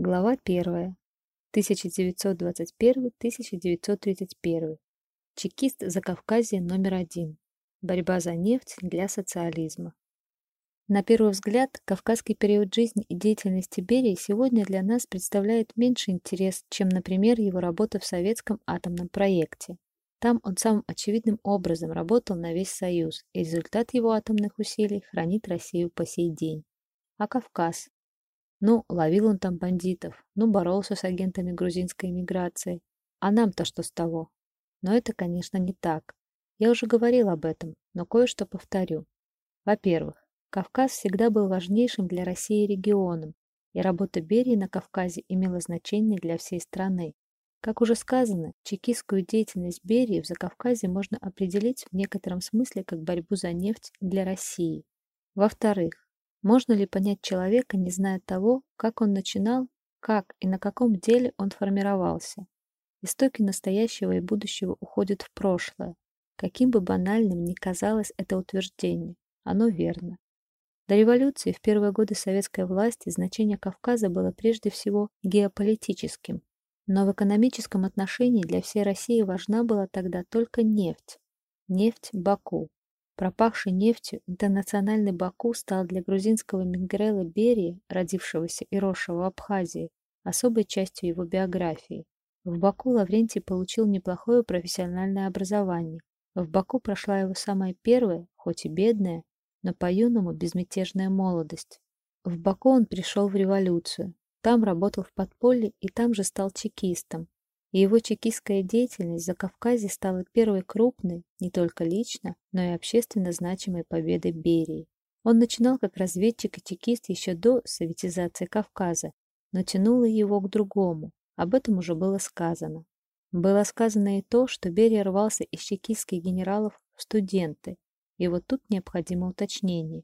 Глава 1. 1921-1931. Чекист Закавказья номер один. Борьба за нефть для социализма. На первый взгляд, кавказский период жизни и деятельности Берии сегодня для нас представляет меньше интерес, чем, например, его работа в советском атомном проекте. Там он самым очевидным образом работал на весь Союз, и результат его атомных усилий хранит Россию по сей день. А Кавказ? Ну, ловил он там бандитов, ну, боролся с агентами грузинской эмиграции. А нам-то что с того? Но это, конечно, не так. Я уже говорил об этом, но кое-что повторю. Во-первых, Кавказ всегда был важнейшим для России регионом, и работа Берии на Кавказе имела значение для всей страны. Как уже сказано, чекистскую деятельность Берии в Закавказье можно определить в некотором смысле как борьбу за нефть для России. Во-вторых, можно ли понять человека, не зная того, как он начинал, как и на каком деле он формировался? Истоки настоящего и будущего уходят в прошлое. Каким бы банальным ни казалось это утверждение, оно верно. До революции в первые годы советской власти значение Кавказа было прежде всего геополитическим, но в экономическом отношении для всей России важна была тогда только нефть. Нефть Баку. Пропахший нефтью интернациональный Баку стал для грузинского Мингрела Берии, родившегося и росшего в Абхазии, особой частью его биографии. В Баку Лаврентий получил неплохое профессиональное образование. В Баку прошла его самая первая, хоть и бедная, но по-юному безмятежная молодость. В Баку он пришел в революцию, там работал в подполье и там же стал чекистом. И его чекистская деятельность за Кавказе стала первой крупной, не только лично, но и общественно значимой победой Берии. Он начинал как разведчик и чекист еще до советизации Кавказа, но тянуло его к другому. Об этом уже было сказано. Было сказано и то, что Берия рвался из чекистских генералов в студенты. И вот тут необходимо уточнение.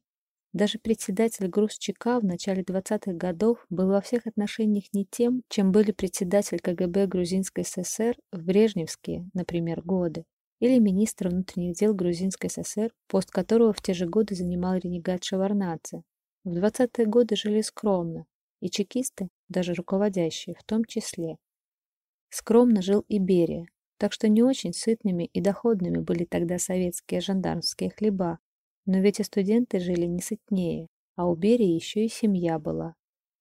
Даже председатель ГрузЧК в начале 20-х годов был во всех отношениях не тем, чем были председатель КГБ Грузинской ССР в брежневские, например, годы, или министр внутренних дел Грузинской ССР, пост которого в те же годы занимал ренегат Шеварнадзе. В 20-е годы жили скромно, и чекисты, даже руководящие, в том числе. Скромно жил и Берия, так что не очень сытными и доходными были тогда советские жандармские хлеба, но ведь и студенты жили не сытнее, а у Берии еще и семья была.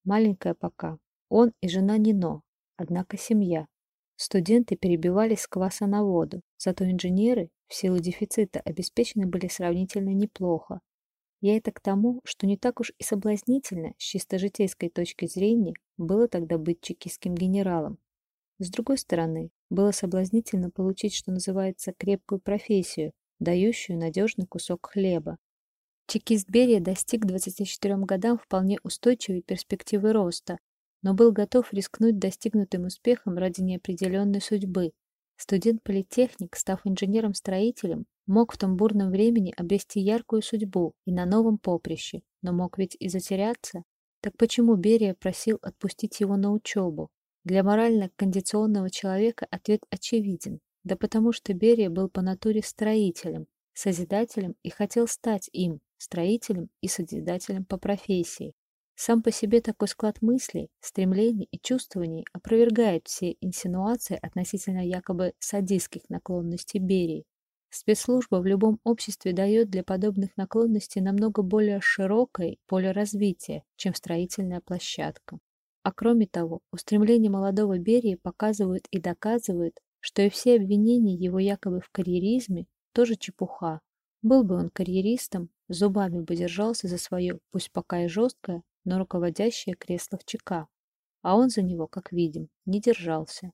Маленькая пока. Он и жена Нино, однако семья. Студенты перебивались с кваса на воду, зато инженеры в силу дефицита обеспечены были сравнительно неплохо. Я это к тому, что не так уж и соблазнительно с чисто житейской точки зрения было тогда быть чекистским генералом. С другой стороны, было соблазнительно получить, что называется, крепкую профессию, дающую надежный кусок хлеба. Чекист Берия достиг к 24 годам вполне устойчивой перспективы роста, но был готов рискнуть достигнутым успехом ради неопределенной судьбы. Студент-политехник, став инженером-строителем, мог в том бурном времени обрести яркую судьбу и на новом поприще, но мог ведь и затеряться. Так почему Берия просил отпустить его на учебу? Для морально-кондиционного человека ответ очевиден. Да потому что Берия был по натуре строителем, созидателем и хотел стать им, строителем и созидателем по профессии. Сам по себе такой склад мыслей, стремлений и чувствований опровергает все инсинуации относительно якобы садистских наклонностей Берии. Спецслужба в любом обществе дает для подобных наклонностей намного более широкое поле развития, чем строительная площадка. А кроме того, устремления молодого Берии показывают и доказывают, что и все обвинения его якобы в карьеризме тоже чепуха. Был бы он карьеристом, зубами бы держался за свое, пусть пока и жесткое, но руководящее кресло в ЧК. А он за него, как видим, не держался.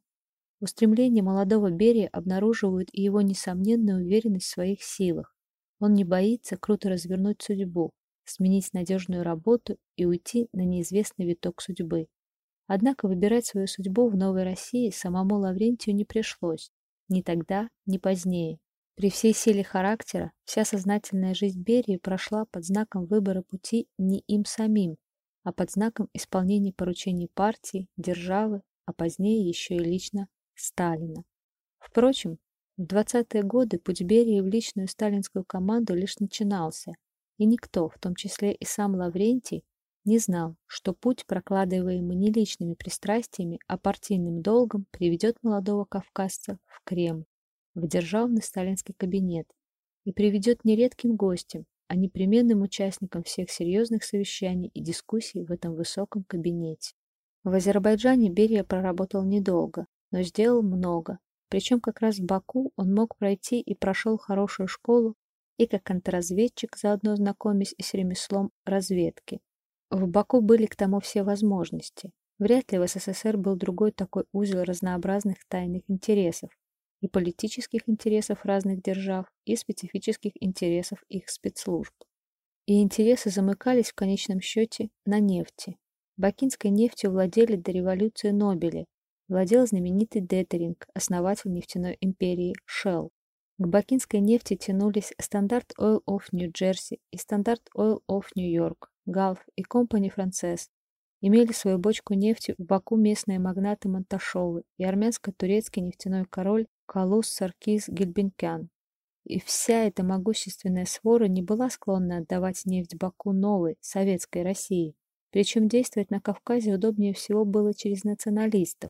Устремления молодого Берия обнаруживают и его несомненную уверенность в своих силах. Он не боится круто развернуть судьбу, сменить надежную работу и уйти на неизвестный виток судьбы. Однако выбирать свою судьбу в Новой России самому Лаврентию не пришлось. Ни тогда, ни позднее. При всей силе характера вся сознательная жизнь Берии прошла под знаком выбора пути не им самим, а под знаком исполнения поручений партии, державы, а позднее еще и лично Сталина. Впрочем, в 20-е годы путь Берии в личную сталинскую команду лишь начинался, и никто, в том числе и сам Лаврентий, не знал, что путь, прокладываемый не личными пристрастиями, а партийным долгом, приведет молодого кавказца в Кремль, в державный сталинский кабинет и приведет не редким гостем, а непременным участником всех серьезных совещаний и дискуссий в этом высоком кабинете. В Азербайджане Берия проработал недолго, но сделал много. Причем как раз в Баку он мог пройти и прошел хорошую школу и как контрразведчик, заодно знакомясь и с ремеслом разведки. В Баку были к тому все возможности. Вряд ли в СССР был другой такой узел разнообразных тайных интересов, и политических интересов разных держав, и специфических интересов их спецслужб. И интересы замыкались в конечном счете на нефти. Бакинской нефтью владели до революции Нобели, владел знаменитый Детеринг, основатель нефтяной империи Shell. К бакинской нефти тянулись Standard Oil of New Jersey и Standard Oil of New York, Gulf и Compagnie Française, имели свою бочку нефти в Баку местные магнаты Манташовы и армянско-турецкий нефтяной король Калуст Саркис Гюльбенкян. И вся эта могущественная свора не была склонна отдавать нефть Баку новой, советской России. Причем действовать на Кавказе удобнее всего было через националистов.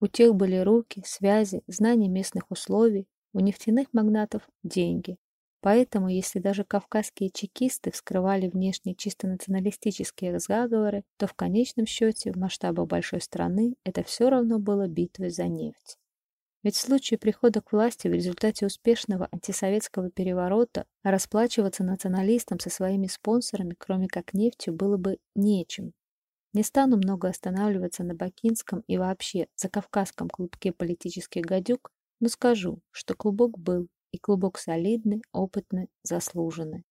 У тех были руки, связи, знания местных условий, у нефтяных магнатов – деньги. Поэтому, если даже кавказские чекисты вскрывали внешне чисто националистические заговоры, то в конечном счете в масштабах большой страны это все равно было битвой за нефть. Ведь в случае прихода к власти в результате успешного антисоветского переворота расплачиваться националистам со своими спонсорами, кроме как нефтью, было бы нечем. Не стану много останавливаться на бакинском и вообще закавказском клубке политических гадюк, но скажу, что клубок был, и клубок солидный, опытный, заслуженный.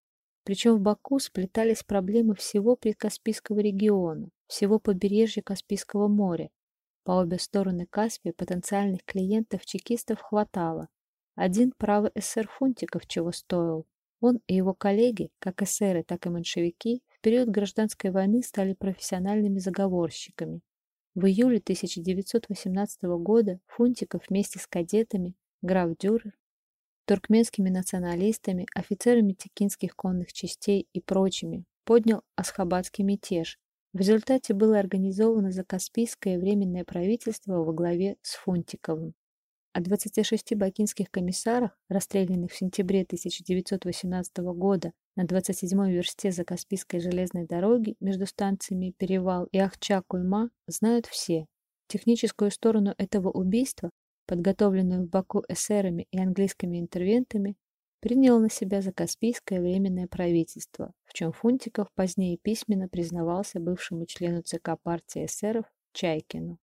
Причем в Баку сплетались проблемы всего Прикаспийского региона, всего побережья Каспийского моря, по обе стороны Каспия потенциальных клиентов чекистов хватало. Один право эсер Фунтиков чего стоил. Он и его коллеги, как эсеры, так и меньшевики, в период гражданской войны стали профессиональными заговорщиками. В июле 1918 года Фунтиков вместе с кадетами, граф Дюрер, туркменскими националистами, офицерами текинских конных частей и прочими поднял Асхабадский мятеж, в результате было организовано Закаспийское временное правительство во главе с Фунтиковым. О 26 бакинских комиссарах, расстрелянных в сентябре 1918 года на 27-й версте Закаспийской железной дороги между станциями Перевал и Ахча-Куйма, знают все. Техническую сторону этого убийства, подготовленную в Баку эсерами и английскими интервентами, принял на себя Закаспийское временное правительство, в чем Фунтиков позднее письменно признавался бывшему члену ЦК партии эсеров Чайкину.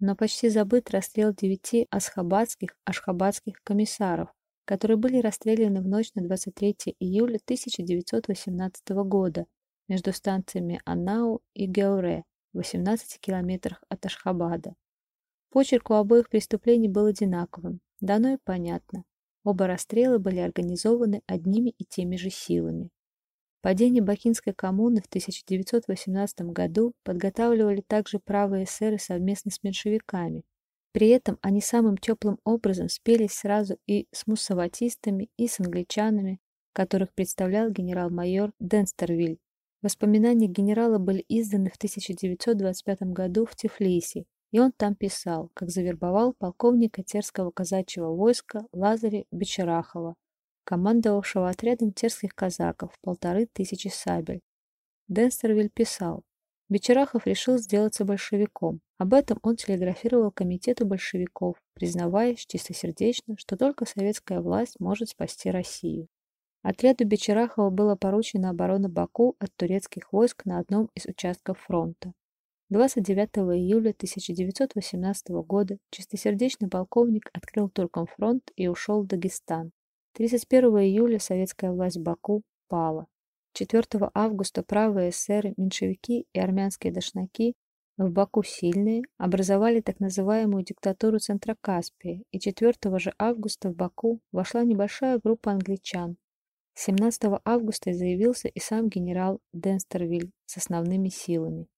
Но почти забыт расстрел девяти асхабадских ашхабадских комиссаров, которые были расстреляны в ночь на 23 июля 1918 года между станциями Аннау и Геуре в 18 километрах от Ашхабада. Почерк у обоих преступлений был одинаковым, дано и понятно. Оба расстрела были организованы одними и теми же силами. Падение Бакинской коммуны в 1918 году подготавливали также правые эсеры совместно с меньшевиками. При этом они самым теплым образом спелись сразу и с муссаватистами, и с англичанами, которых представлял генерал-майор Денстервиль. Воспоминания генерала были изданы в 1925 году в Тифлисе и он там писал, как завербовал полковника Терского казачьего войска Лазаря Бечерахова, командовавшего отрядом терских казаков, полторы тысячи сабель. Денстервиль писал, Бечерахов решил сделаться большевиком. Об этом он телеграфировал комитету большевиков, признаваясь чистосердечно, что только советская власть может спасти Россию. Отряду Бечерахова было поручено оборона Баку от турецких войск на одном из участков фронта. 29 июля 1918 года чистосердечный полковник открыл туркам фронт и ушел в Дагестан. 31 июля советская власть Баку пала. 4 августа правые эсеры, меньшевики и армянские дошнаки в Баку сильные образовали так называемую диктатуру Центрокаспия, и 4 же августа в Баку вошла небольшая группа англичан. 17 августа заявился и сам генерал Денстервиль с основными силами.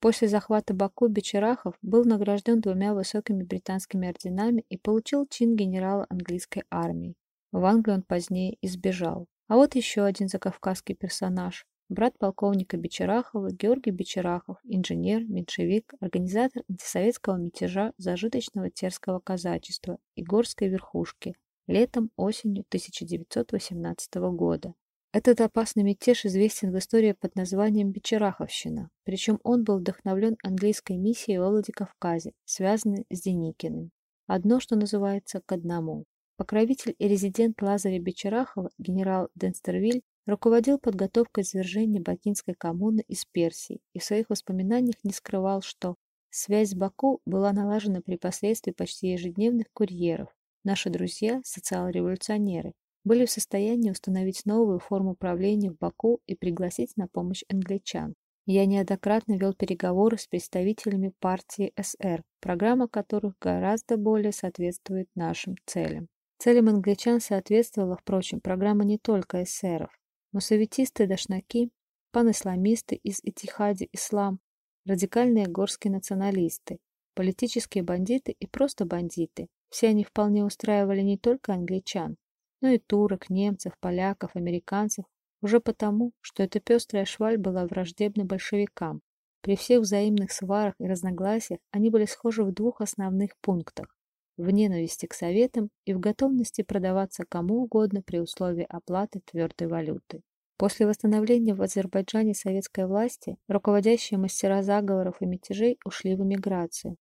После захвата Баку Бечерахов был награжден двумя высокими британскими орденами и получил чин генерала английской армии. В Англию он позднее избежал. А вот еще один закавказский персонаж брат полковника Бичарахова Георгий Бичарахов, инженер, меньшевик, организатор антисоветского мятежа зажиточного терского казачества и горской верхушки летом-осенью 1918 года. Этот опасный мятеж известен в истории под названием Бичараховщина, причем он был вдохновлен английской миссией во Владикавказе, связанной с Деникиным. Одно, что называется, к одному. Покровитель и резидент Лазаря Бичарахова, генерал Денстервиль, руководил подготовкой свержения Бакинской коммуны из Персии и в своих воспоминаниях не скрывал, что связь с Баку была налажена при посредстве почти ежедневных курьеров. Наши друзья, социал-революционеры, были в состоянии установить новую форму правления в Баку и пригласить на помощь англичан. Я неоднократно вел переговоры с представителями партии СР, программа которых гораздо более соответствует нашим целям. Целям англичан соответствовала, впрочем, программа не только эсеров. Мусавитисты-дашнаки, панисламисты из Итихади Ислам, радикальные горские националисты, политические бандиты и просто бандиты. Все они вполне устраивали не только англичан, но и турок, немцев, поляков, американцев, уже потому, что эта пестрая шваль была враждебна большевикам. При всех взаимных сварах и разногласиях они были схожи в двух основных пунктах – в ненависти к советам и в готовности продаваться кому угодно при условии оплаты твердой валюты. После восстановления в Азербайджане советской власти руководящие мастера заговоров и мятежей ушли в эмиграцию,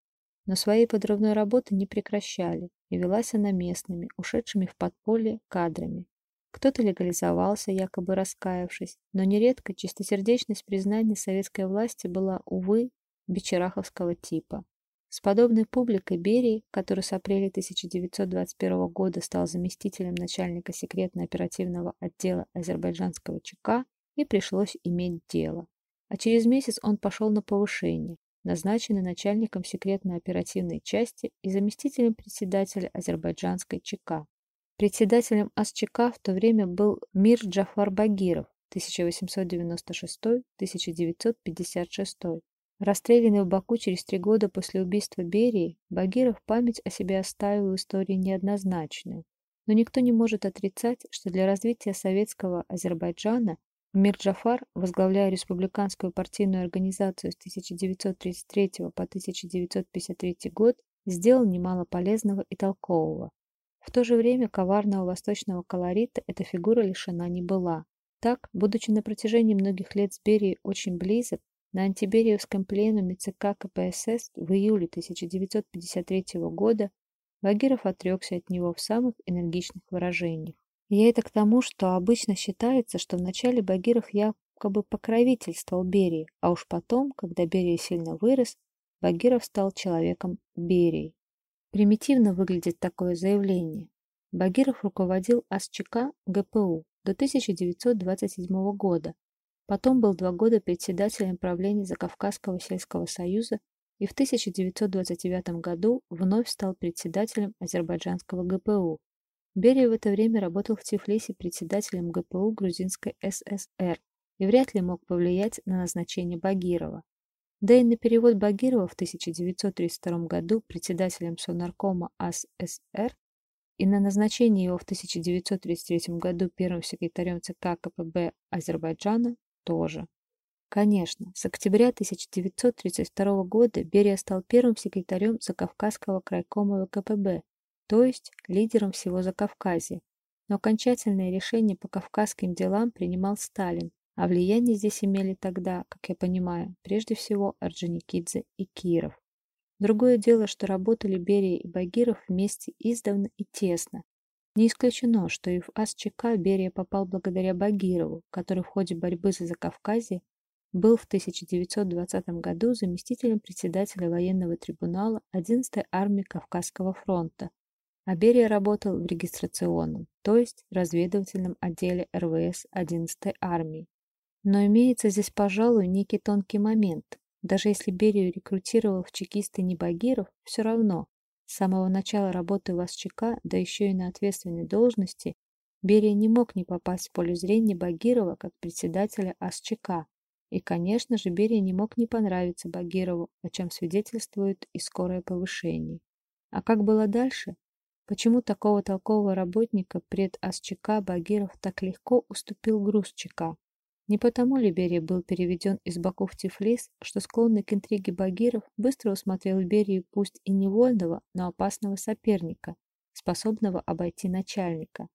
но своей подрывной работы не прекращали, и велась она местными, ушедшими в подполье кадрами. Кто-то легализовался, якобы раскаявшись, но нередко чистосердечность признания советской власти была, увы, бичераховского типа. С подобной публикой Берии, который с апреля 1921 года стал заместителем начальника секретно-оперативного отдела азербайджанского ЧК, и пришлось иметь дело. А через месяц он пошел на повышение, назначенный начальником секретно-оперативной части и заместителем председателя азербайджанской ЧК. Председателем АСЧК в то время был Мир Джафар Багиров 1896-1956. Расстрелянный в Баку через три года после убийства Берии, Багиров память о себе оставил в истории неоднозначную. Но никто не может отрицать, что для развития советского Азербайджана Мир Джафар, возглавляя республиканскую партийную организацию с 1933 по 1953 год, сделал немало полезного и толкового. В то же время коварного восточного колорита эта фигура лишена не была. Так, будучи на протяжении многих лет с Берией очень близок, на антибериевском пленуме ЦК КПСС в июле 1953 года Багиров отрекся от него в самых энергичных выражениях. Я это к тому, что обычно считается, что вначале Багиров якобы покровительствовал Берии, а уж потом, когда Берия сильно вырос, Багиров стал человеком Берии. Примитивно выглядит такое заявление. Багиров руководил АСЧК ГПУ до 1927 года, потом был два года председателем правления Закавказского сельского союза и в 1929 году вновь стал председателем Азербайджанского ГПУ. Берия в это время работал в Тифлисе председателем ГПУ Грузинской ССР и вряд ли мог повлиять на назначение Багирова. Да и на перевод Багирова в 1932 году председателем Совнаркома АССР и на назначение его в 1933 году первым секретарем ЦК КПБ Азербайджана тоже. Конечно, с октября 1932 года Берия стал первым секретарем Закавказского крайкома ВКПБ то есть лидером всего Закавказья. Но окончательное решение по кавказским делам принимал Сталин, а влияние здесь имели тогда, как я понимаю, прежде всего Орджоникидзе и Киров. Другое дело, что работали Берия и Багиров вместе издавна и тесно. Не исключено, что и в АСЧК Берия попал благодаря Багирову, который в ходе борьбы за Закавказье был в 1920 году заместителем председателя военного трибунала 11-й армии Кавказского фронта, а Берия работал в регистрационном, то есть разведывательном отделе РВС 11-й армии. Но имеется здесь, пожалуй, некий тонкий момент. Даже если Берию рекрутировал в чекисты не Багиров, все равно, с самого начала работы в АСЧК, да еще и на ответственной должности, Берия не мог не попасть в поле зрения Багирова как председателя АСЧК. И, конечно же, Берия не мог не понравиться Багирову, о чем свидетельствует и скорое повышение. А как было дальше, Почему такого толкового работника пред АСЧК Багиров так легко уступил груз ЧК? Не потому ли Берия был переведен из Баку в Тифлис, что склонный к интриге Багиров быстро усмотрел в Берии пусть и невольного, но опасного соперника, способного обойти начальника.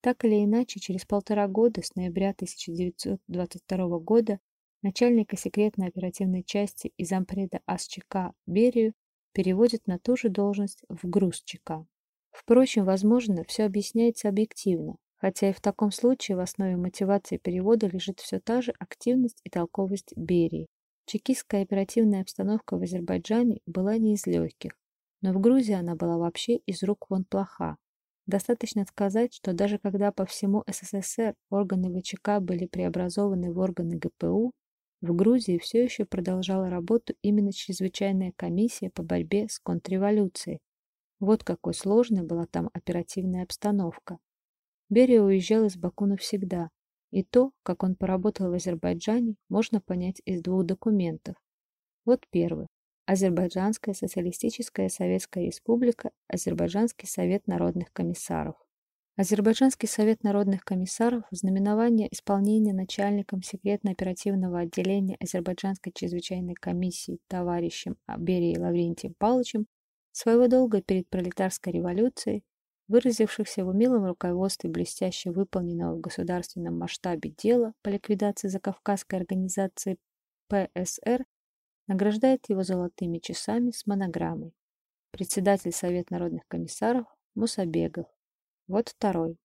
Так или иначе, через полтора года, с ноября 1922 года, начальника секретной оперативной части и зампреда АСЧК Берию переводят на ту же должность в грузчика. Впрочем, возможно, все объясняется объективно, хотя и в таком случае в основе мотивации перевода лежит все та же активность и толковость Берии. Чекистская оперативная обстановка в Азербайджане была не из легких, но в Грузии она была вообще из рук вон плоха. Достаточно сказать, что даже когда по всему СССР органы ВЧК были преобразованы в органы ГПУ, в Грузии все еще продолжала работу именно чрезвычайная комиссия по борьбе с контрреволюцией. Вот какой сложной была там оперативная обстановка. Берия уезжал из Баку навсегда, и то, как он поработал в Азербайджане, можно понять из двух документов. Вот первый. Азербайджанская социалистическая советская республика, Азербайджанский совет народных комиссаров. Азербайджанский совет народных комиссаров в знаменование исполнения начальником секретно-оперативного отделения Азербайджанской чрезвычайной комиссии товарищем Берией Лаврентием Павловичем своего долга перед пролетарской революцией выразившихся в умелом руководстве блестяще выполненного в государственном масштабе дела по ликвидации закавказской организации ПСР, награждает его золотыми часами с монограммой. Председатель Совет народных комиссаров Мусабегов. Вот второй.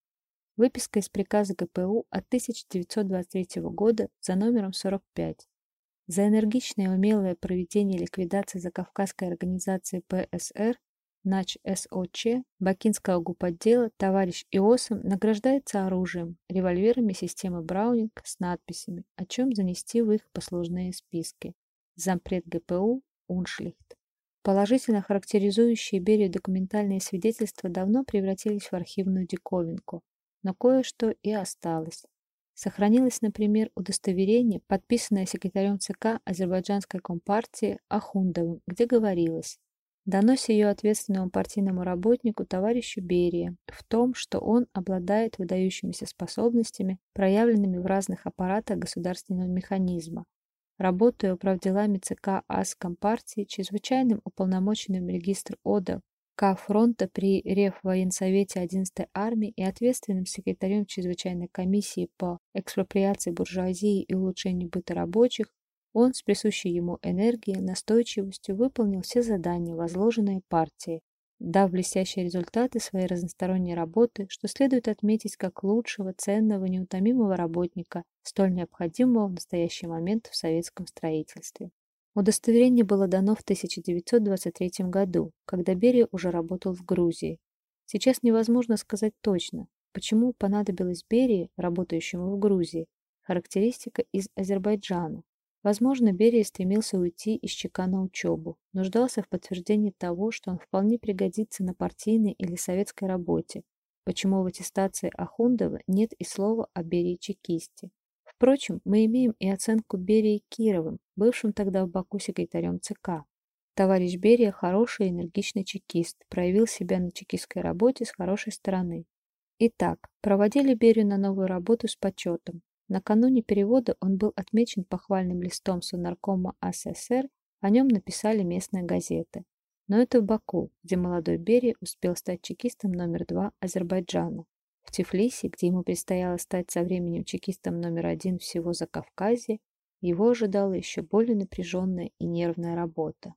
Выписка из приказа ГПУ от 1923 года за номером 45. За энергичное и умелое проведение ликвидации закавказской организации ПСР Нач СОЧ Бакинского гупотдела товарищ Иосом награждается оружием, револьверами системы Браунинг с надписями, о чем занести в их послужные списки. Зампред ГПУ Уншлихт. Положительно характеризующие Берию документальные свидетельства давно превратились в архивную диковинку, но кое-что и осталось. Сохранилось, например, удостоверение, подписанное секретарем ЦК Азербайджанской компартии Ахундовым, где говорилось Доносе ее ответственному партийному работнику товарищу Берия в том, что он обладает выдающимися способностями, проявленными в разных аппаратах государственного механизма. Работая управделами ЦК АС Компартии, чрезвычайным уполномоченным регистр ОДА К фронта при Реввоенсовете 11-й армии и ответственным секретарем чрезвычайной комиссии по экспроприации буржуазии и улучшению быта рабочих он с присущей ему энергией, настойчивостью выполнил все задания, возложенные партией, дав блестящие результаты своей разносторонней работы, что следует отметить как лучшего, ценного, неутомимого работника, столь необходимого в настоящий момент в советском строительстве. Удостоверение было дано в 1923 году, когда Берия уже работал в Грузии. Сейчас невозможно сказать точно, почему понадобилась Берии, работающему в Грузии, характеристика из Азербайджана, Возможно, Берия стремился уйти из ЧК на учебу, нуждался в подтверждении того, что он вполне пригодится на партийной или советской работе, почему в аттестации Ахундова нет и слова о Берии чекисте. Впрочем, мы имеем и оценку Берии Кировым, бывшим тогда в Баку секретарем ЦК. Товарищ Берия хороший энергичный чекист, проявил себя на чекистской работе с хорошей стороны. Итак, проводили Берию на новую работу с почетом, Накануне перевода он был отмечен похвальным листом Сонаркома АССР, о нем написали местные газеты. Но это в Баку, где молодой Бери успел стать чекистом номер два Азербайджана. В Тифлисе, где ему предстояло стать со временем чекистом номер один всего за Кавказе, его ожидала еще более напряженная и нервная работа.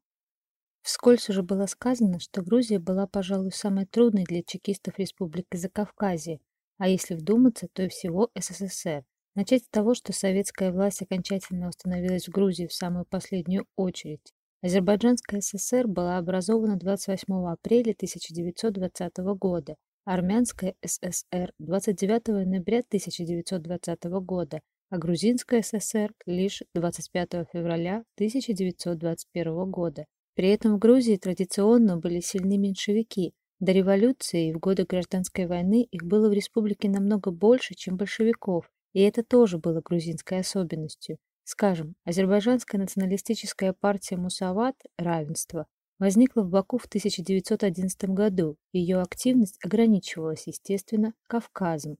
Вскользь уже было сказано, что Грузия была, пожалуй, самой трудной для чекистов Республики Закавказье, а если вдуматься, то и всего СССР. Начать с того, что советская власть окончательно установилась в Грузии в самую последнюю очередь. Азербайджанская ССР была образована 28 апреля 1920 года, Армянская ССР 29 ноября 1920 года, а Грузинская ССР лишь 25 февраля 1921 года. При этом в Грузии традиционно были сильны меньшевики. До революции и в годы гражданской войны их было в республике намного больше, чем большевиков, и это тоже было грузинской особенностью. Скажем, азербайджанская националистическая партия Мусават «Равенство» возникла в Баку в 1911 году. Ее активность ограничивалась, естественно, Кавказом.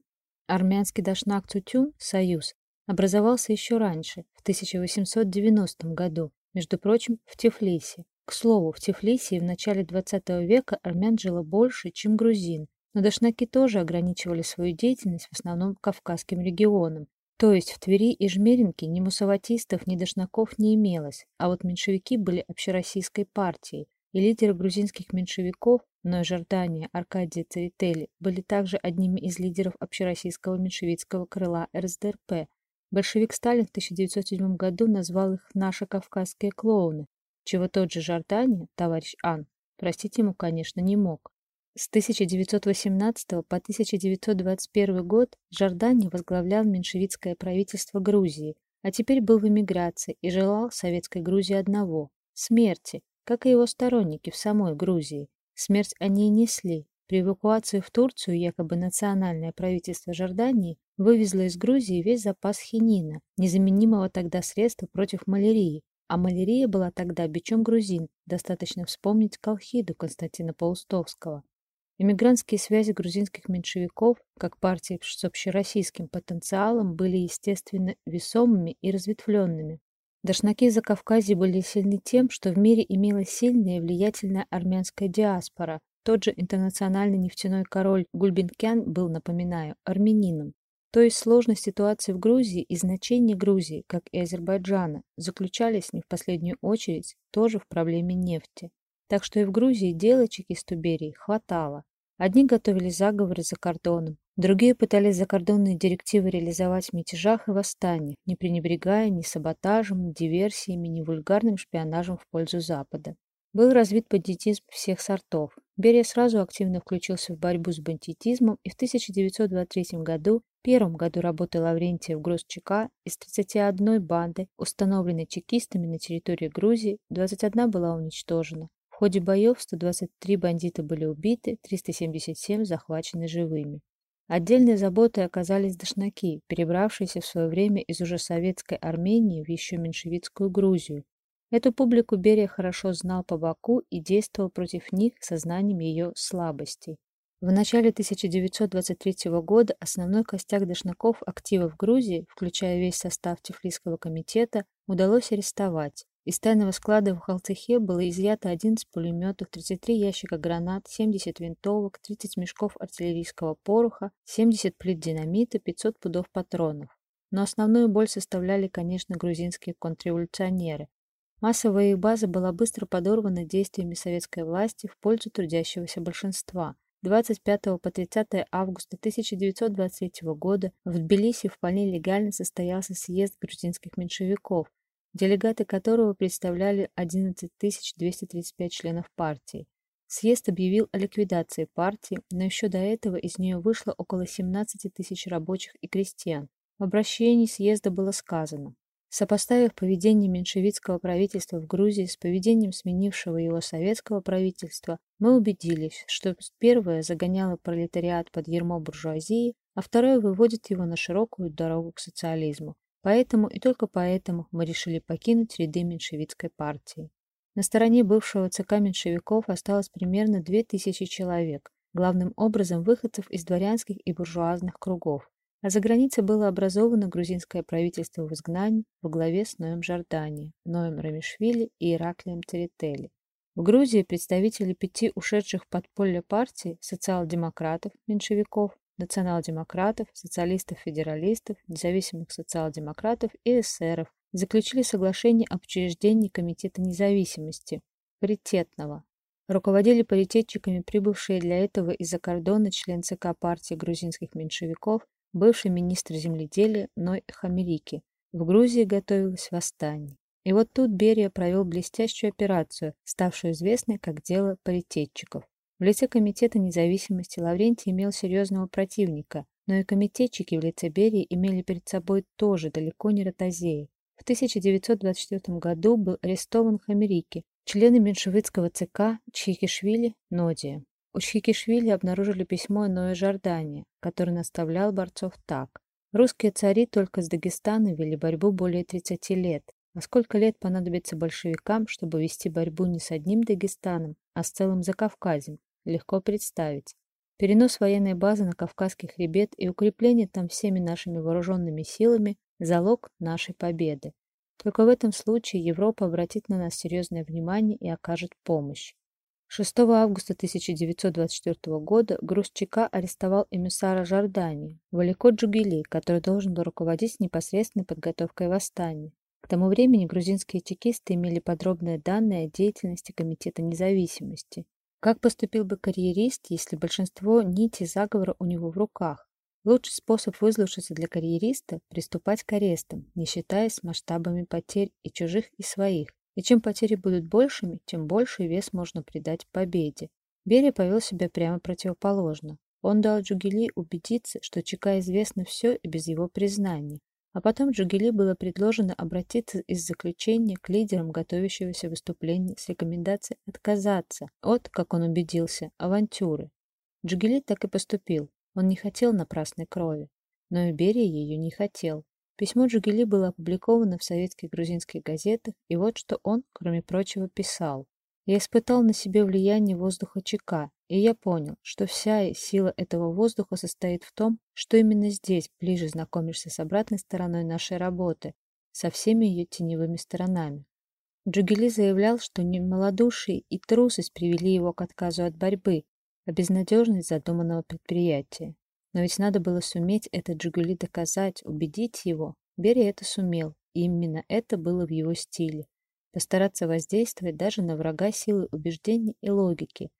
Армянский Дашнак Цутюн «Союз» образовался еще раньше, в 1890 году, между прочим, в Тифлисе. К слову, в Тифлисе в начале XX века армян жило больше, чем грузин, но дашнаки тоже ограничивали свою деятельность в основном кавказским регионам. То есть в Твери и Жмеринке ни мусаватистов, ни дашнаков не имелось, а вот меньшевики были общероссийской партией, и лидеры грузинских меньшевиков, Ной Жордания, Аркадия Церетели, были также одними из лидеров общероссийского меньшевистского крыла РСДРП. Большевик Сталин в 1907 году назвал их «наши кавказские клоуны», чего тот же Жордания, товарищ Ан, простить ему, конечно, не мог. С 1918 по 1921 год Жордани возглавлял меньшевистское правительство Грузии, а теперь был в эмиграции и желал советской Грузии одного – смерти, как и его сторонники в самой Грузии. Смерть они несли. При эвакуации в Турцию якобы национальное правительство Жордании вывезло из Грузии весь запас хинина, незаменимого тогда средства против малярии, а малярия была тогда бичом грузин, достаточно вспомнить Колхиду Константина Паустовского. Иммигрантские связи грузинских меньшевиков, как партии с общероссийским потенциалом, были, естественно, весомыми и разветвленными. Дашнаки Закавказья были сильны тем, что в мире имелась сильная и влиятельная армянская диаспора. Тот же интернациональный нефтяной король Гульбенкян был, напоминаю, армянином. То есть сложность ситуации в Грузии и значение Грузии, как и Азербайджана, заключались не в последнюю очередь тоже в проблеме нефти. Так что и в Грузии дела чекисту Берии хватало. Одни готовили заговоры за кордоном, другие пытались закордонные директивы реализовать в мятежах и восстаниях, не пренебрегая ни саботажем, ни диверсиями, ни вульгарным шпионажем в пользу Запада. Был развит бандитизм всех сортов. Берия сразу активно включился в борьбу с бандитизмом и в 1923 году, первом году работы Лаврентия в ГрозЧК, из 31 банды, установленной чекистами на территории Грузии, 21 была уничтожена. В ходе боев 123 бандита были убиты, 377 захвачены живыми. Отдельной заботой оказались дошнаки, перебравшиеся в свое время из уже советской Армении в еще меньшевистскую Грузию. Эту публику Берия хорошо знал по Баку и действовал против них со знанием ее слабостей. В начале 1923 года основной костяк дошнаков активов Грузии, включая весь состав Тифлисского комитета, удалось арестовать. Из тайного склада в Халтыхе было изъято 11 пулеметов, 33 ящика гранат, 70 винтовок, 30 мешков артиллерийского пороха, 70 плит динамита, 500 пудов патронов. Но основную боль составляли, конечно, грузинские контрреволюционеры. Массовая их база была быстро подорвана действиями советской власти в пользу трудящегося большинства. 25 по 30 августа 1923 года в Тбилиси вполне легально состоялся съезд грузинских меньшевиков, делегаты которого представляли 11 235 членов партии. Съезд объявил о ликвидации партии, но еще до этого из нее вышло около 17 тысяч рабочих и крестьян. В обращении съезда было сказано Сопоставив поведение меньшевистского правительства в Грузии с поведением сменившего его советского правительства, мы убедились, что первое загоняло пролетариат под ермо буржуазии, а второе выводит его на широкую дорогу к социализму. Поэтому и только поэтому мы решили покинуть ряды меньшевистской партии. На стороне бывшего ЦК меньшевиков осталось примерно 2000 человек, главным образом выходцев из дворянских и буржуазных кругов. А за границей было образовано грузинское правительство в изгнании во главе с Ноем Жордани, Ноем Рамишвили и Ираклием Теретели. В Грузии представители пяти ушедших в подполье партий социал-демократов, меньшевиков, национал-демократов, социалистов-федералистов, независимых социал-демократов и эсеров заключили соглашение об учреждении Комитета независимости, паритетного. Руководили паритетчиками прибывшие для этого из-за кордона член ЦК партии грузинских меньшевиков бывший министр земледелия Ной Хамерики. В Грузии готовилось восстание. И вот тут Берия провел блестящую операцию, ставшую известной как дело паритетчиков. В лице Комитета независимости Лаврентий имел серьезного противника, но и комитетчики в лице Берии имели перед собой тоже далеко не ротозеи. В 1924 году был арестован Хамерики, члены меньшевистского ЦК Чхикишвили Нодия. У Чхикишвили обнаружили письмо Ноя Жордания, который наставлял борцов так. Русские цари только с Дагестаном вели борьбу более 30 лет. А сколько лет понадобится большевикам, чтобы вести борьбу не с одним Дагестаном, а с целым Закавказьем, легко представить. Перенос военной базы на Кавказский хребет и укрепление там всеми нашими вооруженными силами залог нашей победы. Только в этом случае Европа обратит на нас серьезное внимание и окажет помощь. 6 августа 1924 года Грузчика арестовал эмиссара Жордании, Валико Джугели, который должен был руководить непосредственной подготовкой восстания. К тому времени грузинские чекисты имели подробные данные о деятельности Комитета независимости. Как поступил бы карьерист, если большинство нитей заговора у него в руках? Лучший способ выслушаться для карьериста – приступать к арестам, не считаясь масштабами потерь и чужих, и своих. И чем потери будут большими, тем больший вес можно придать победе. Берия повел себя прямо противоположно. Он дал Джугели убедиться, что ЧК известно все и без его признания. А потом Джугели было предложено обратиться из заключения к лидерам готовящегося выступления с рекомендацией отказаться от, как он убедился, авантюры. Джугели так и поступил. Он не хотел напрасной крови. Но и Берия ее не хотел. Письмо Джугели было опубликовано в советских грузинских газетах, и вот что он, кроме прочего, писал. «Я испытал на себе влияние воздуха ЧК, и я понял, что вся сила этого воздуха состоит в том, что именно здесь ближе знакомишься с обратной стороной нашей работы, со всеми ее теневыми сторонами». Джугели заявлял, что немалодушие и трусость привели его к отказу от борьбы, а безнадежность задуманного предприятия. Но ведь надо было суметь это Джугули доказать, убедить его. Берия это сумел, и именно это было в его стиле. Постараться воздействовать даже на врага силы убеждений и логики.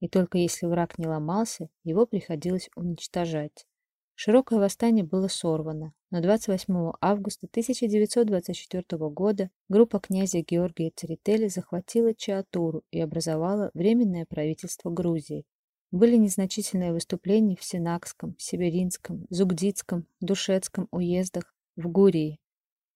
И только если враг не ломался, его приходилось уничтожать. Широкое восстание было сорвано, но 28 августа 1924 года группа князя Георгия Церетели захватила Чаатуру и образовала Временное правительство Грузии, были незначительные выступления в Синакском, Сибиринском, Зугдитском, Душецком уездах, в Гурии.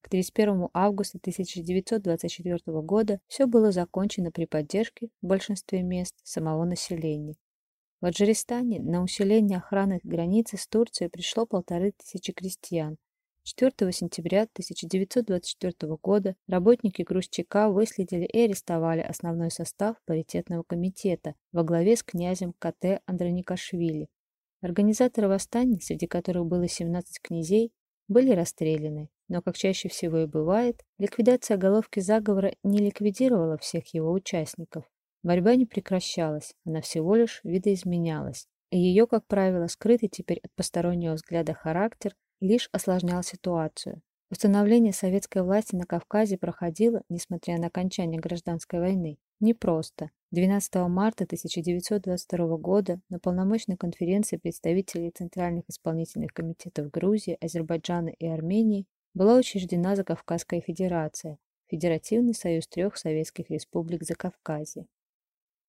К 31 августа 1924 года все было закончено при поддержке в большинстве мест самого населения. В Аджаристане на усиление охраны границы с Турцией пришло полторы тысячи крестьян, 4 сентября 1924 года работники Грузчака выследили и арестовали основной состав паритетного комитета во главе с князем КТ Андроникашвили. Организаторы восстания, среди которых было 17 князей, были расстреляны, но, как чаще всего и бывает, ликвидация головки заговора не ликвидировала всех его участников. Борьба не прекращалась, она всего лишь видоизменялась, и ее, как правило, скрытый теперь от постороннего взгляда характер лишь осложнял ситуацию. Установление советской власти на Кавказе проходило, несмотря на окончание гражданской войны, непросто. 12 марта 1922 года на полномочной конференции представителей Центральных исполнительных комитетов Грузии, Азербайджана и Армении была учреждена Закавказская Федерация, Федеративный союз трех советских республик Закавказья.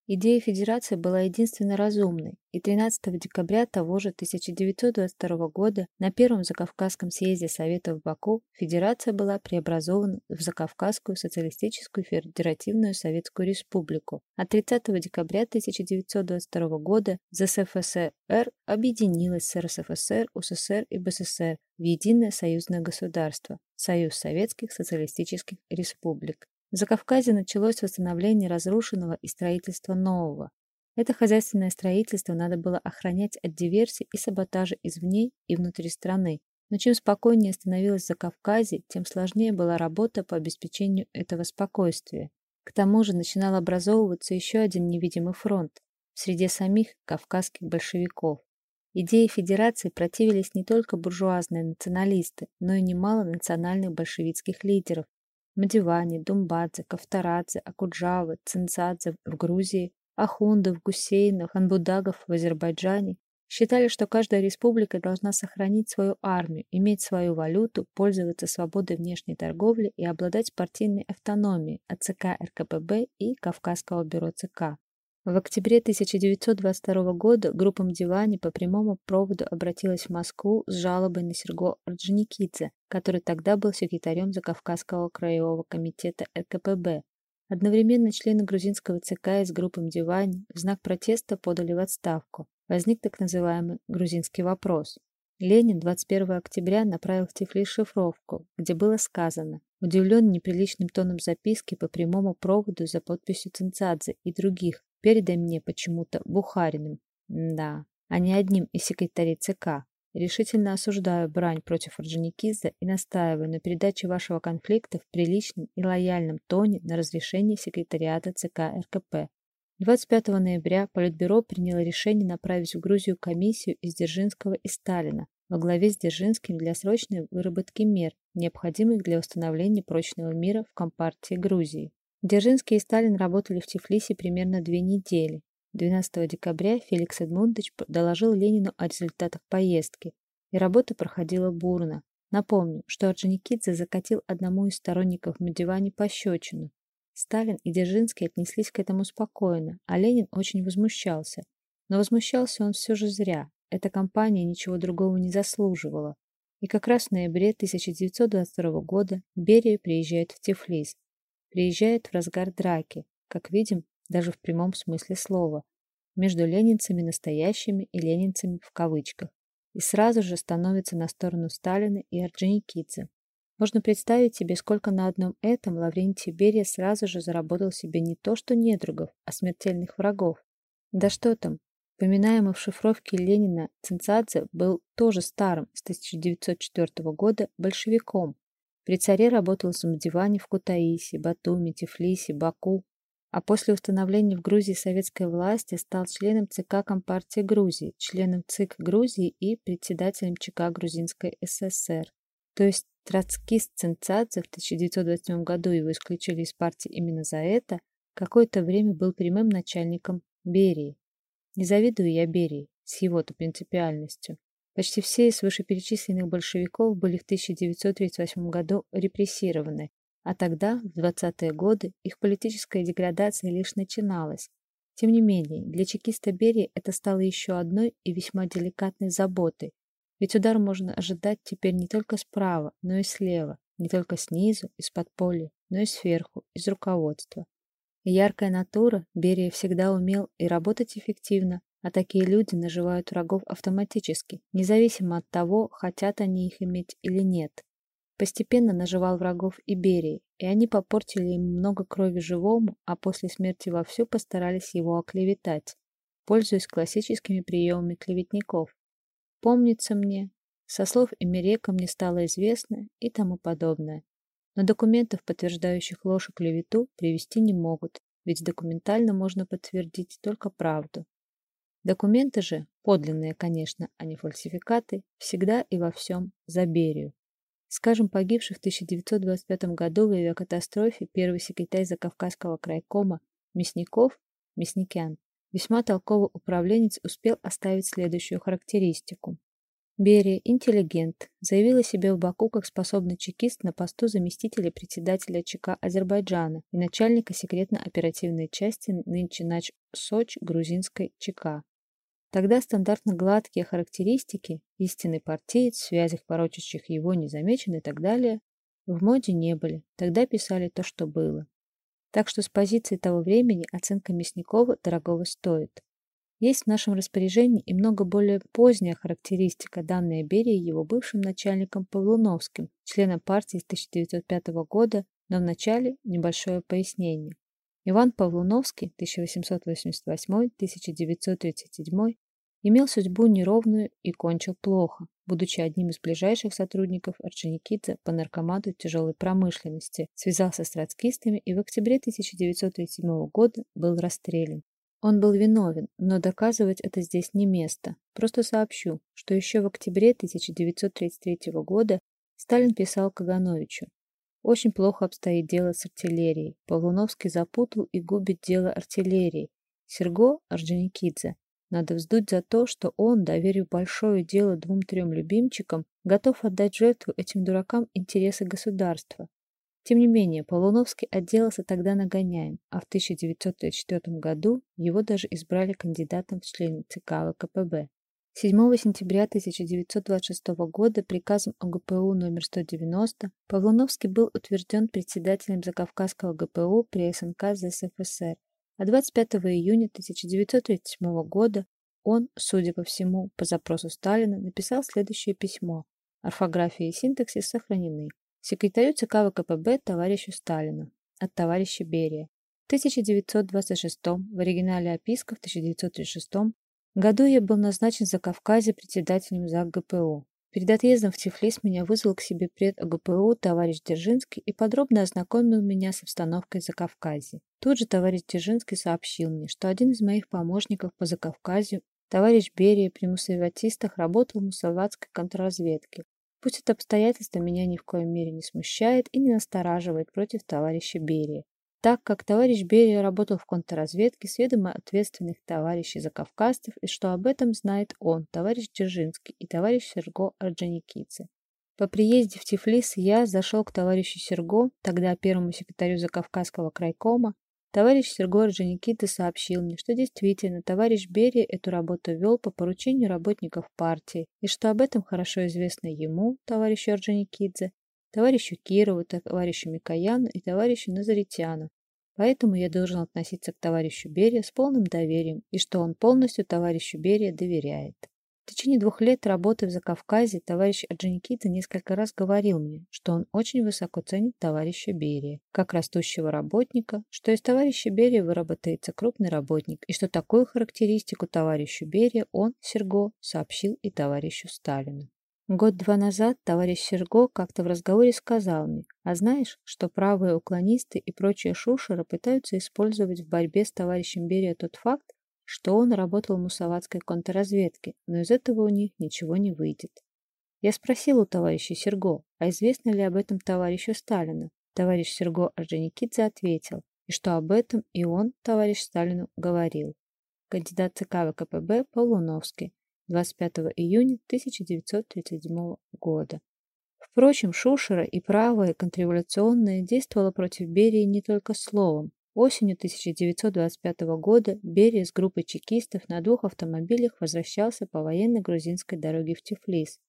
Идея федерации была единственно разумной, и 13 декабря того же 1922 года на Первом Закавказском съезде Советов в Баку федерация была преобразована в Закавказскую социалистическую федеративную Советскую Республику, а 30 декабря 1922 года ЗСФСР объединилась с РСФСР, УССР и БССР в единое союзное государство – Союз Советских Социалистических Республик. В Закавказье началось восстановление разрушенного и строительство нового. Это хозяйственное строительство надо было охранять от диверсий и саботажа извне и внутри страны. Но чем спокойнее становилось Закавказье, тем сложнее была работа по обеспечению этого спокойствия. К тому же начинал образовываться еще один невидимый фронт в среде самих кавказских большевиков. Идеи федерации противились не только буржуазные националисты, но и немало национальных большевистских лидеров, Мадивани, Думбадзе, Кавторадзе, Акуджавы, Цинцадзе в Грузии, Ахундов, Гусейнов, Анбудагов в Азербайджане считали, что каждая республика должна сохранить свою армию, иметь свою валюту, пользоваться свободой внешней торговли и обладать партийной автономией от ЦК РКПБ и Кавказского бюро ЦК. В октябре 1922 года группа Мдивани по прямому проводу обратилась в Москву с жалобой на Серго Орджоникидзе, который тогда был секретарем Закавказского краевого комитета РКПБ. Одновременно члены грузинского ЦК из группы Мдивани в знак протеста подали в отставку. Возник так называемый грузинский вопрос. Ленин 21 октября направил в Тифлис шифровку, где было сказано Удивлен неприличным тоном записки по прямому проводу за подписью Цинцадзе и других, Передай мне почему-то Бухариным. Да, а не одним из секретарей ЦК. решительно осуждаю брань против Орджоникидзе и настаиваю на передаче вашего конфликта в приличном и лояльном тоне на разрешение секретариата ЦК РКП. 25 ноября Политбюро приняло решение направить в Грузию комиссию из Дзержинского и Сталина во главе с Дзержинским для срочной выработки мер, необходимых для установления прочного мира в Компартии Грузии. Дзержинский и Сталин работали в Тифлисе примерно две недели. 12 декабря Феликс Эдмундович доложил Ленину о результатах поездки, и работа проходила бурно. Напомню, что Орджоникидзе закатил одному из сторонников Мадивани пощечину. Сталин и Дзержинский отнеслись к этому спокойно, а Ленин очень возмущался. Но возмущался он все же зря. Эта кампания ничего другого не заслуживала. И как раз в ноябре 1922 года Берия приезжает в Тифлис. Приезжает в разгар драки, как видим, даже в прямом смысле слова, между ленинцами настоящими и ленинцами в кавычках, и сразу же становится на сторону Сталина и Орджоникидзе. Можно представить себе, сколько на одном этом Лаврентий Берия сразу же заработал себе не то что недругов, а смертельных врагов. Да что там, Поминаемый в шифровке Ленина Цинцадзе был тоже старым, с 1904 года, большевиком. При царе работал в Самодиване в Кутаиси, Батуми, Тифлисе, Баку, а после установления в Грузии советской власти стал членом ЦК Компартии Грузии, членом ЦИК Грузии и председателем ЧК Грузинской ССР. То есть троцкист Цинцадзе в 1927 году его исключили из партии именно за это, какое-то время был прямым начальником Берии. Не завидую я Берии с его-то принципиальностью. Почти все из вышеперечисленных большевиков были в 1938 году репрессированы, а тогда, в 20-е годы, их политическая деградация лишь начиналась. Тем не менее, для чекиста Берии это стало еще одной и весьма деликатной заботой, ведь удар можно ожидать теперь не только справа, но и слева, не только снизу, из-под поля, но и сверху, из руководства. Яркая натура, Берия всегда умел и работать эффективно, а такие люди наживают врагов автоматически, независимо от того, хотят они их иметь или нет. Постепенно наживал врагов и и они попортили ему много крови живому, а после смерти вовсю постарались его оклеветать, пользуясь классическими приемами клеветников. Помнится мне, со слов Эмерека мне стало известно и тому подобное. Но документов, подтверждающих ложь и клевету, привести не могут, ведь документально можно подтвердить только правду. Документы же, подлинные, конечно, а не фальсификаты, всегда и во всем за Берию. Скажем, погибший в 1925 году в авиакатастрофе первый секретарь Закавказского крайкома Мясников, Мясникян, весьма толковый управленец успел оставить следующую характеристику. Берия, интеллигент, заявил о себе в Баку как способный чекист на посту заместителя председателя ЧК Азербайджана и начальника секретно-оперативной части нынче нач Соч грузинской ЧК. Тогда стандартно гладкие характеристики, истинный партиец, связях порочащих его не замечен и так далее, в моде не были, тогда писали то, что было. Так что с позиции того времени оценка Мясникова дорогого стоит. Есть в нашем распоряжении и много более поздняя характеристика, данная Берии его бывшим начальником Павлуновским, членом партии с 1905 года, но вначале небольшое пояснение. Иван Павлуновский 1888-1937 имел судьбу неровную и кончил плохо, будучи одним из ближайших сотрудников Орджоникидзе по наркомату тяжелой промышленности, связался с троцкистами и в октябре 1937 года был расстрелян. Он был виновен, но доказывать это здесь не место. Просто сообщу, что еще в октябре 1933 года Сталин писал Кагановичу. Очень плохо обстоит дело с артиллерией. Полуновский запутал и губит дело артиллерии. Серго Орджоникидзе надо вздуть за то, что он, доверив большое дело двум-трем любимчикам, готов отдать жертву этим дуракам интересы государства. Тем не менее, Полуновский отделался тогда нагоняем, а в 1934 году его даже избрали кандидатом в члены ЦК ВКПБ. 7 сентября 1926 года приказом ОГПУ номер 190 Павлуновский был утвержден председателем Закавказского ГПУ при СНК ЗСФСР, а 25 июня 1937 года он, судя по всему, по запросу Сталина написал следующее письмо. Орфография и синтаксис сохранены секретарю ЦК ВКПБ товарищу Сталину от товарища Берия. В 1926 в оригинале описка в 1936 году я был назначен за Кавказе председателем ЗАГ ГПУ. Перед отъездом в Тифлис меня вызвал к себе пред ОГПУ товарищ Дзержинский и подробно ознакомил меня с обстановкой за Кавказе. Тут же товарищ Дзержинский сообщил мне, что один из моих помощников по Закавказью, товарищ Берия при мусаватистах, работал в мусаватской контрразведке. Пусть это обстоятельство меня ни в коем мере не смущает и не настораживает против товарища Берия так как товарищ Берия работал в контрразведке с ведома ответственных товарищей закавказцев и что об этом знает он, товарищ Дзержинский и товарищ Серго Орджоникидзе. По приезде в Тифлис я зашел к товарищу Серго, тогда первому секретарю Закавказского крайкома. Товарищ Серго Орджоникидзе сообщил мне, что действительно товарищ Берия эту работу вел по поручению работников партии и что об этом хорошо известно ему, товарищу Орджоникидзе, товарищу Кирову, товарищу Микояну и товарищу Назаритяну, Поэтому я должен относиться к товарищу Берия с полным доверием и что он полностью товарищу Берия доверяет. В течение двух лет работы в Закавказье товарищ Орджоникидзе несколько раз говорил мне, что он очень высоко ценит товарища Берия, как растущего работника, что из товарища Берия выработается крупный работник, и что такую характеристику товарищу Берия он, Серго, сообщил и товарищу Сталину. Год-два назад товарищ Серго как-то в разговоре сказал мне, а знаешь, что правые уклонисты и прочие шушеры пытаются использовать в борьбе с товарищем Берия тот факт, что он работал в мусаватской контрразведке, но из этого у них ничего не выйдет. Я спросил у товарища Серго, а известно ли об этом товарищу Сталину? Товарищ Серго Орджоникидзе ответил, и что об этом и он, товарищ Сталину, говорил. Кандидат ЦК ВКПБ Полуновский, 25 июня 1937 года. Впрочем, Шушера и правое контрреволюционное действовало против Берии не только словом. Осенью 1925 года Берия с группой чекистов на двух автомобилях возвращался по военной грузинской дороге в Тифлис.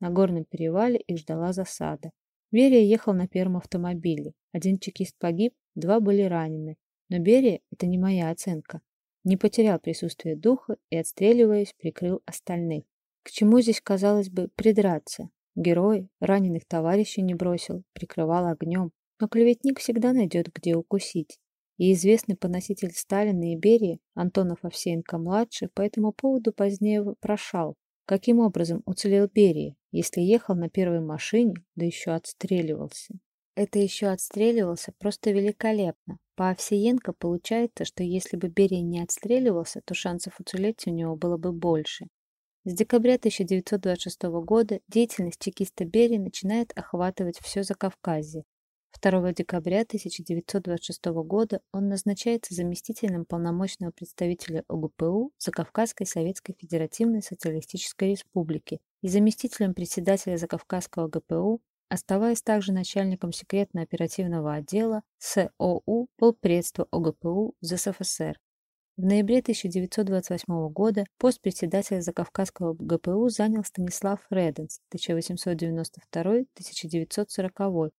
На горном перевале их ждала засада. Берия ехал на первом автомобиле. Один чекист погиб, два были ранены. Но Берия – это не моя оценка не потерял присутствие духа и, отстреливаясь, прикрыл остальных. К чему здесь, казалось бы, придраться? Герой раненых товарищей не бросил, прикрывал огнем. Но клеветник всегда найдет, где укусить. И известный поноситель Сталина и Берии Антонов Овсеенко-младший по этому поводу позднее прошал. Каким образом уцелел Берия, если ехал на первой машине, да еще отстреливался? Это еще отстреливался просто великолепно. По Овсиенко получается, что если бы Берия не отстреливался, то шансов уцелеть у него было бы больше. С декабря 1926 года деятельность чекиста Берии начинает охватывать все Закавказье. 2 декабря 1926 года он назначается заместителем полномочного представителя ОГПУ Закавказской Советской Федеративной Социалистической Республики и заместителем председателя Закавказского ГПУ оставаясь также начальником секретно-оперативного отдела СОУ полпредства ОГПУ ЗСФСР. В ноябре 1928 года пост председателя Закавказского ГПУ занял Станислав Реденс 1892-1940,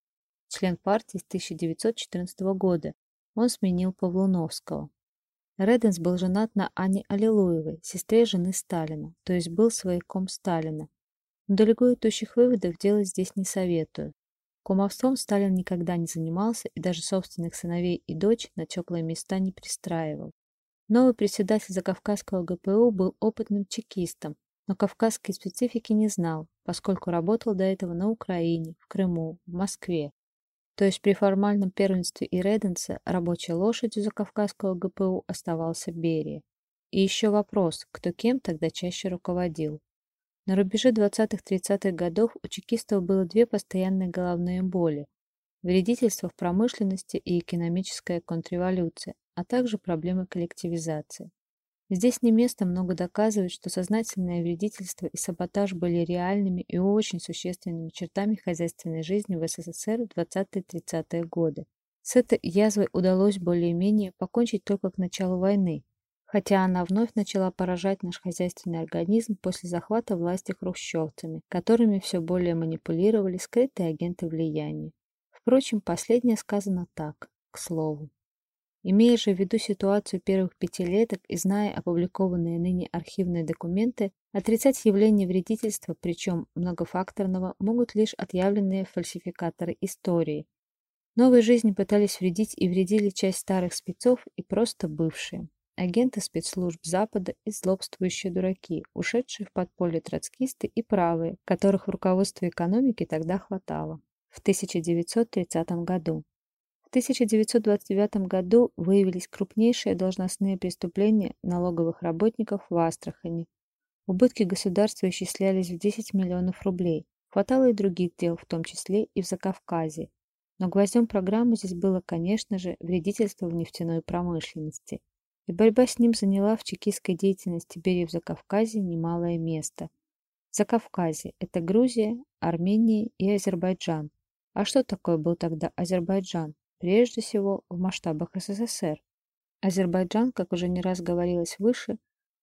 член партии с 1914 года. Он сменил Павлуновского. Реденс был женат на Анне Аллилуевой, сестре жены Сталина, то есть был свояком Сталина, Далеко идущих выводов делать здесь не советую. Кумовством Сталин никогда не занимался и даже собственных сыновей и дочь на теплые места не пристраивал. Новый председатель Закавказского ГПУ был опытным чекистом, но кавказской специфики не знал, поскольку работал до этого на Украине, в Крыму, в Москве. То есть при формальном первенстве Иреденца рабочей лошадью Закавказского ГПУ оставался Берия. И еще вопрос, кто кем тогда чаще руководил. На рубеже 20-30-х годов у чекистов было две постоянные головные боли – вредительство в промышленности и экономическая контрреволюция, а также проблемы коллективизации. Здесь не место много доказывать, что сознательное вредительство и саботаж были реальными и очень существенными чертами хозяйственной жизни в СССР в 20-30-е годы. С этой язвой удалось более-менее покончить только к началу войны, хотя она вновь начала поражать наш хозяйственный организм после захвата власти хрущевцами, которыми все более манипулировали скрытые агенты влияния. Впрочем, последнее сказано так, к слову. Имея же в виду ситуацию первых пятилеток и зная опубликованные ныне архивные документы, отрицать явление вредительства, причем многофакторного, могут лишь отъявленные фальсификаторы истории. Новой жизни пытались вредить и вредили часть старых спецов и просто бывшие. Агенты спецслужб Запада и злобствующие дураки, ушедшие в подполье троцкисты и правые, которых в руководстве экономики тогда хватало. В 1930 году. В 1929 году выявились крупнейшие должностные преступления налоговых работников в Астрахани. Убытки государства исчислялись в 10 миллионов рублей. Хватало и других дел, в том числе и в Закавказье. Но гвоздем программы здесь было, конечно же, вредительство в нефтяной промышленности. И борьба с ним заняла в чекистской деятельности Берии в Закавказье немалое место. Закавказье – это Грузия, Армения и Азербайджан. А что такое был тогда Азербайджан? Прежде всего, в масштабах СССР. Азербайджан, как уже не раз говорилось выше,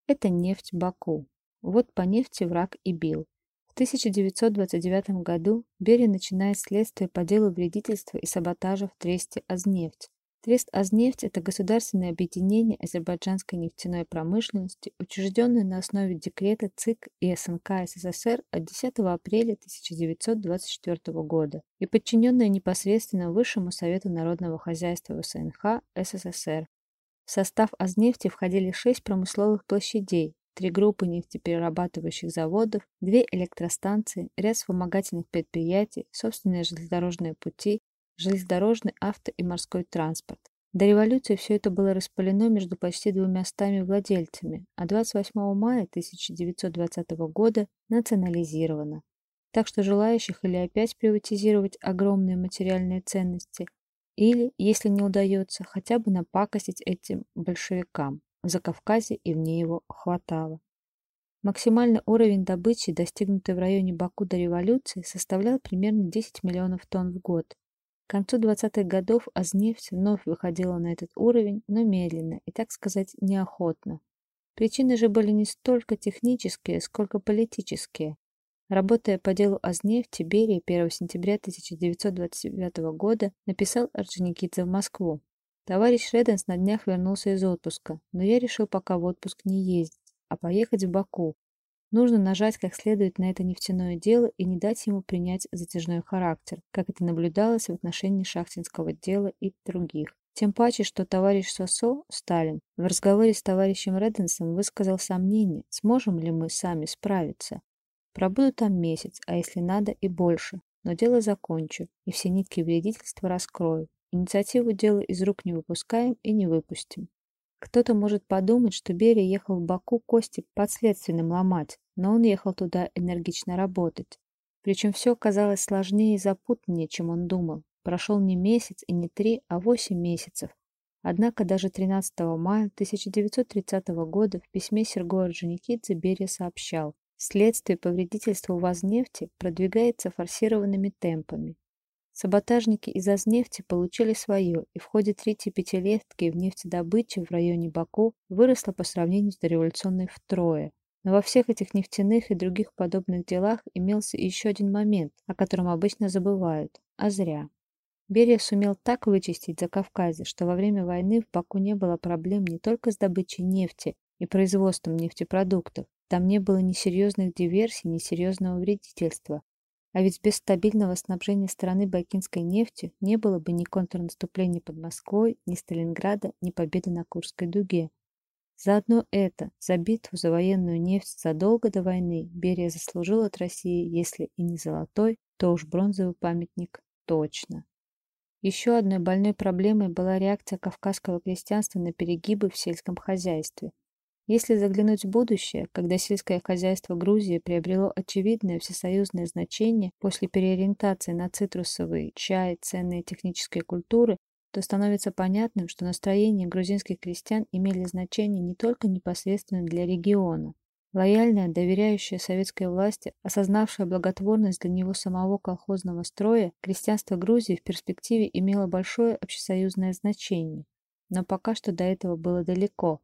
это нефть Баку. Вот по нефти враг и бил. В 1929 году Берия начинает следствие по делу вредительства и саботажа в тресте «Азнефть». Трест «Азнефть» – это государственное объединение азербайджанской нефтяной промышленности, учрежденное на основе декрета ЦИК и СНК СССР от 10 апреля 1924 года и подчиненное непосредственно Высшему Совету народного хозяйства ВСНХ СССР. В состав «Азнефти» входили шесть промысловых площадей, три группы нефтеперерабатывающих заводов, две электростанции, ряд вспомогательных предприятий, собственные железнодорожные пути, железнодорожный, авто и морской транспорт. До революции все это было распылено между почти двумя стами владельцами, а 28 мая 1920 года национализировано. Так что желающих или опять приватизировать огромные материальные ценности, или, если не удается, хотя бы напакостить этим большевикам. В Закавказье и вне его хватало. Максимальный уровень добычи, достигнутый в районе Баку до революции, составлял примерно 10 миллионов тонн в год. К концу 20-х годов Азнефть вновь выходила на этот уровень, но медленно и, так сказать, неохотно. Причины же были не столько технические, сколько политические. Работая по делу Азнефти, Берия 1 сентября 1929 года написал Орджоникидзе в Москву. Товарищ Реденс на днях вернулся из отпуска, но я решил пока в отпуск не ездить, а поехать в Баку. Нужно нажать как следует на это нефтяное дело и не дать ему принять затяжной характер, как это наблюдалось в отношении шахтинского дела и других. Тем паче, что товарищ Сосо, Сталин, в разговоре с товарищем Реденсом высказал сомнение, сможем ли мы сами справиться. Пробуду там месяц, а если надо и больше, но дело закончу и все нитки вредительства раскрою. Инициативу дела из рук не выпускаем и не выпустим. Кто-то может подумать, что Берия ехал в Баку кости подследственным ломать, но он ехал туда энергично работать. Причем все казалось сложнее и запутаннее, чем он думал. Прошел не месяц и не три, а восемь месяцев. Однако даже 13 мая 1930 года в письме Сергея Орджоникидзе Берия сообщал, следствие по вредительству Вознефти продвигается форсированными темпами. Саботажники из Азнефти получили свое, и в ходе третьей пятилетки в нефтедобыче в районе Баку выросла по сравнению с дореволюционной втрое. Но во всех этих нефтяных и других подобных делах имелся еще один момент, о котором обычно забывают, а зря. Берия сумел так вычистить Закавказье, что во время войны в Баку не было проблем не только с добычей нефти и производством нефтепродуктов, там не было ни серьезных диверсий, ни серьезного вредительства, а ведь без стабильного снабжения страны бакинской нефтью не было бы ни контрнаступления под Москвой, ни Сталинграда, ни победы на Курской дуге. Заодно это, за битву за военную нефть задолго до войны, Берия заслужил от России, если и не золотой, то уж бронзовый памятник точно. Еще одной больной проблемой была реакция кавказского крестьянства на перегибы в сельском хозяйстве – если заглянуть в будущее, когда сельское хозяйство Грузии приобрело очевидное всесоюзное значение после переориентации на цитрусовый, чай, ценные технические культуры, то становится понятным, что настроения грузинских крестьян имели значение не только непосредственно для региона. Лояльная, доверяющая советской власти, осознавшая благотворность для него самого колхозного строя, крестьянство Грузии в перспективе имело большое общесоюзное значение. Но пока что до этого было далеко.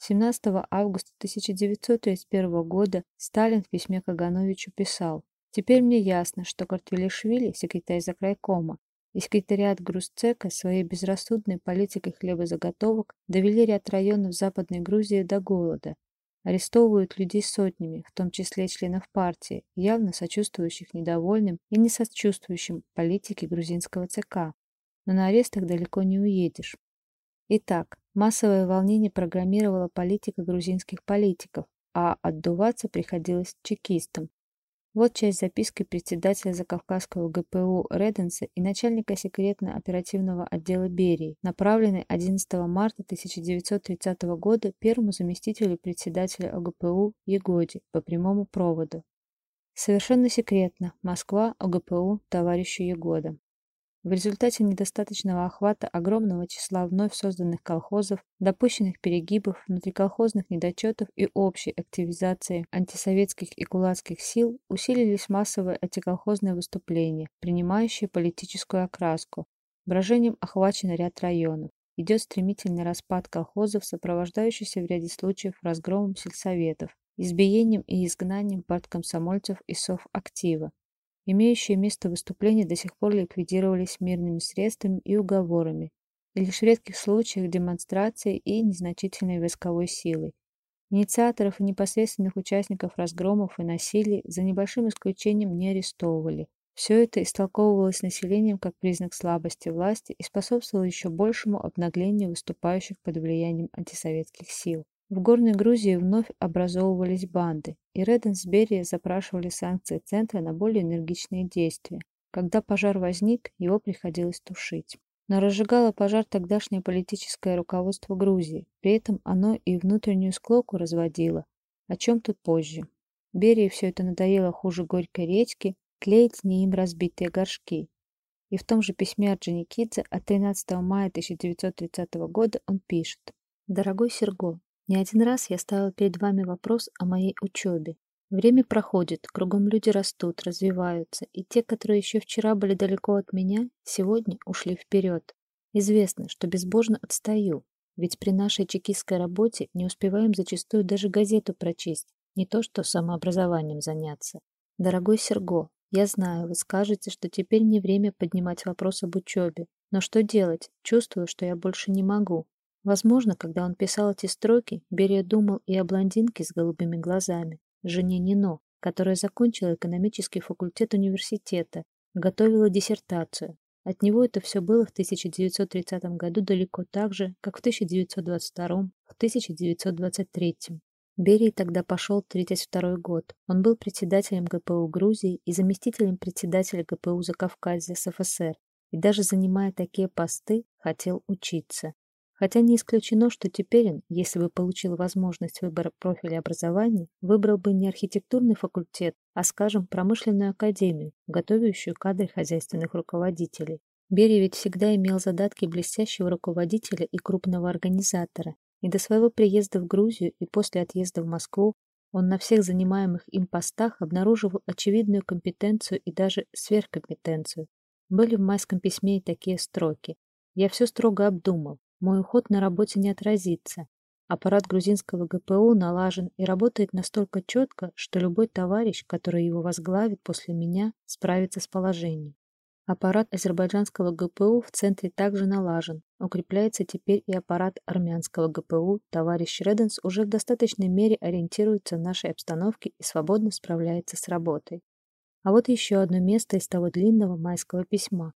17 августа 1931 года Сталин в письме Кагановичу писал «Теперь мне ясно, что Картвелишвили, секретарь Закрайкома, и секретариат Грузцека своей безрассудной политикой хлебозаготовок довели ряд районов Западной Грузии до голода, арестовывают людей сотнями, в том числе членов партии, явно сочувствующих недовольным и не сочувствующим политике грузинского ЦК. Но на арестах далеко не уедешь. Итак, Массовое волнение программировала политика грузинских политиков, а отдуваться приходилось чекистам. Вот часть записки председателя Закавказского ГПУ Реденса и начальника секретно-оперативного отдела Берии, направленной 11 марта 1930 года первому заместителю председателя ОГПУ Егоди по прямому проводу. Совершенно секретно. Москва, ОГПУ, товарищу Егода. В результате недостаточного охвата огромного числа вновь созданных колхозов, допущенных перегибов, внутриколхозных недочетов и общей активизации антисоветских и кулацких сил усилились массовые антиколхозные выступления, принимающие политическую окраску. Брожением охвачен ряд районов. Идет стремительный распад колхозов, сопровождающийся в ряде случаев разгромом сельсоветов, избиением и изгнанием парткомсомольцев и совактива. Имеющие место выступления до сих пор ликвидировались мирными средствами и уговорами, и лишь в редких случаях демонстрацией и незначительной войсковой силой. Инициаторов и непосредственных участников разгромов и насилий за небольшим исключением не арестовывали. Все это истолковывалось населением как признак слабости власти и способствовало еще большему обнаглению выступающих под влиянием антисоветских сил. В Горной Грузии вновь образовывались банды, и Реден с Берия запрашивали санкции Центра на более энергичные действия. Когда пожар возник, его приходилось тушить. Но разжигало пожар тогдашнее политическое руководство Грузии, при этом оно и внутреннюю склоку разводило, о чем тут позже. Берии все это надоело хуже горькой редьки, клеить не им разбитые горшки. И в том же письме Орджоникидзе от 13 мая 1930 года он пишет «Дорогой Серго, не один раз я ставил перед вами вопрос о моей учебе. Время проходит, кругом люди растут, развиваются, и те, которые еще вчера были далеко от меня, сегодня ушли вперед. Известно, что безбожно отстаю, ведь при нашей чекистской работе не успеваем зачастую даже газету прочесть, не то что самообразованием заняться. Дорогой Серго, я знаю, вы скажете, что теперь не время поднимать вопрос об учебе, но что делать? Чувствую, что я больше не могу. Возможно, когда он писал эти строки, Берия думал и о блондинке с голубыми глазами, жене Нино, которая закончила экономический факультет университета, готовила диссертацию. От него это все было в 1930 году далеко так же, как в 1922, в 1923. Берий тогда пошел 32 год. Он был председателем ГПУ Грузии и заместителем председателя ГПУ Закавказья СФСР. И даже занимая такие посты, хотел учиться. Хотя не исключено, что теперь он, если бы получил возможность выбора профиля образования, выбрал бы не архитектурный факультет, а, скажем, промышленную академию, готовящую кадры хозяйственных руководителей. Берия ведь всегда имел задатки блестящего руководителя и крупного организатора, и до своего приезда в Грузию и после отъезда в Москву он на всех занимаемых им постах обнаруживал очевидную компетенцию и даже сверхкомпетенцию. Были в майском письме и такие строки. «Я все строго обдумал. Мой уход на работе не отразится. Аппарат грузинского ГПУ налажен и работает настолько четко, что любой товарищ, который его возглавит после меня, справится с положением. Аппарат азербайджанского ГПУ в центре также налажен. Укрепляется теперь и аппарат армянского ГПУ. Товарищ Реденс уже в достаточной мере ориентируется в нашей обстановке и свободно справляется с работой. А вот еще одно место из того длинного майского письма.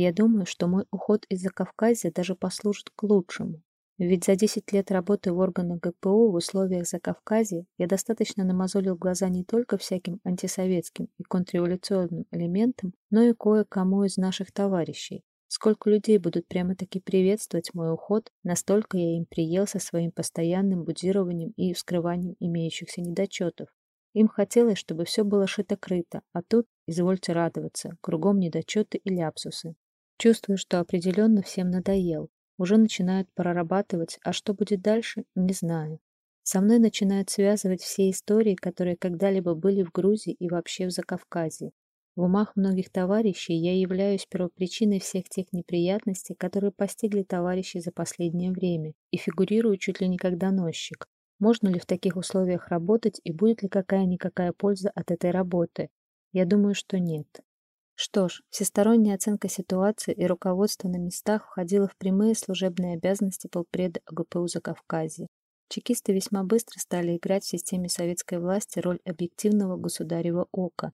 Я думаю, что мой уход из Закавказья даже послужит к лучшему. Ведь за 10 лет работы в органах ГПУ в условиях Закавказья я достаточно намазолил глаза не только всяким антисоветским и контрреволюционным элементам, но и кое-кому из наших товарищей. Сколько людей будут прямо-таки приветствовать мой уход, настолько я им приелся своим постоянным будированием и вскрыванием имеющихся недочетов. Им хотелось, чтобы все было шито-крыто, а тут, извольте радоваться, кругом недочеты и ляпсусы. Чувствую, что определенно всем надоел. Уже начинают прорабатывать, а что будет дальше, не знаю. Со мной начинают связывать все истории, которые когда-либо были в Грузии и вообще в Закавказье. В умах многих товарищей я являюсь первопричиной всех тех неприятностей, которые постигли товарищей за последнее время, и фигурирую чуть ли не как доносчик. Можно ли в таких условиях работать и будет ли какая-никакая польза от этой работы? Я думаю, что нет. Что ж, всесторонняя оценка ситуации и руководство на местах входило в прямые служебные обязанности полпреда ОГПУ Закавказья. Чекисты весьма быстро стали играть в системе советской власти роль объективного государева ока,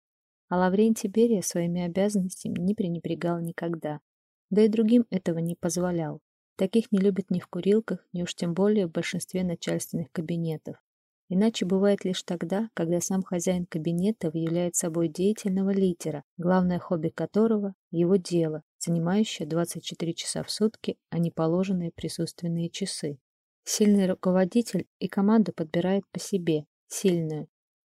а Лаврентий Берия своими обязанностями не пренебрегал никогда, да и другим этого не позволял. Таких не любят ни в курилках, ни уж тем более в большинстве начальственных кабинетов. Иначе бывает лишь тогда, когда сам хозяин кабинета является собой деятельного лидера, главное хобби которого – его дело, занимающее 24 часа в сутки, а не положенные присутственные часы. Сильный руководитель и команду подбирает по себе, сильную.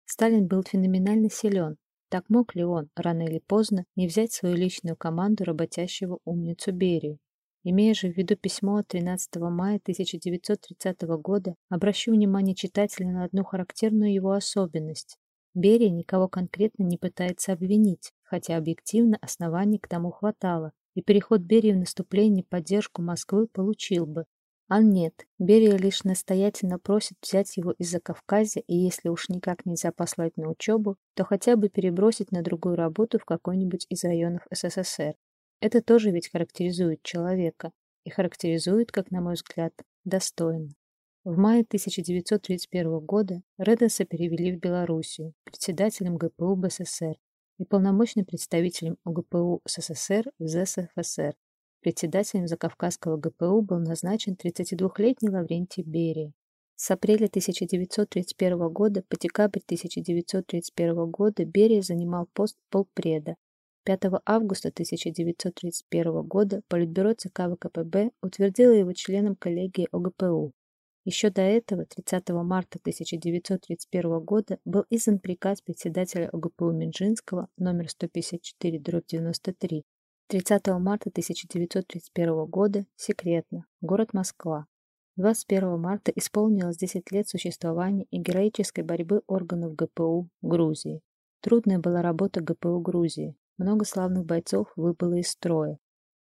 Сталин был феноменально силен. Так мог ли он, рано или поздно, не взять свою личную команду работящего умницу Берию? Имея же в виду письмо от 13 мая 1930 года, обращу внимание читателя на одну характерную его особенность. Берия никого конкретно не пытается обвинить, хотя объективно оснований к тому хватало, и переход Берии в наступление поддержку Москвы получил бы. А нет, Берия лишь настоятельно просит взять его из-за Кавказа, и если уж никак нельзя послать на учебу, то хотя бы перебросить на другую работу в какой-нибудь из районов СССР. Это тоже ведь характеризует человека. И характеризует, как на мой взгляд, достойно. В мае 1931 года Редеса перевели в Белоруссию председателем ГПУ БССР и полномочным представителем ОГПУ СССР в ЗСФСР. Председателем Закавказского ГПУ был назначен 32-летний Лаврентий Берия. С апреля 1931 года по декабрь 1931 года Берия занимал пост полпреда, 5 августа 1931 года Политбюро ЦК ВКПБ утвердило его членом коллегии ОГПУ. Еще до этого, 30 марта 1931 года, был издан приказ председателя ОГПУ Минжинского номер 154-93. 30 марта 1931 года, секретно, город Москва. 21 марта исполнилось 10 лет существования и героической борьбы органов ГПУ Грузии. Трудная была работа ГПУ Грузии. Много славных бойцов выбыло из строя.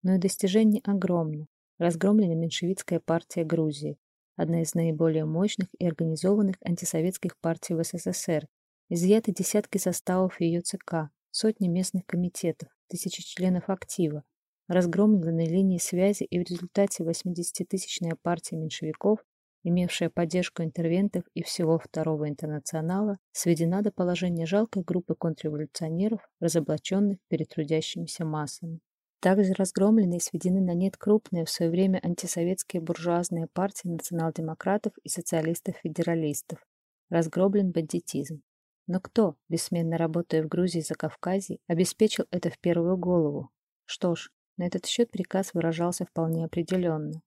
Но и достижений огромно. Разгромлена меньшевистская партия Грузии, одна из наиболее мощных и организованных антисоветских партий в СССР. Изъяты десятки составов ее ЦК, сотни местных комитетов, тысячи членов актива. Разгромлены линии связи и в результате 80-тысячная партия меньшевиков имевшая поддержку интервентов и всего Второго интернационала, сведена до положения жалкой группы контрреволюционеров, разоблаченных перед трудящимися массами. Также разгромлены и сведены на нет крупные в свое время антисоветские буржуазные партии национал-демократов и социалистов-федералистов. Разгроблен бандитизм. Но кто, бессменно работая в Грузии за Кавказе, обеспечил это в первую голову? Что ж, на этот счет приказ выражался вполне определенно.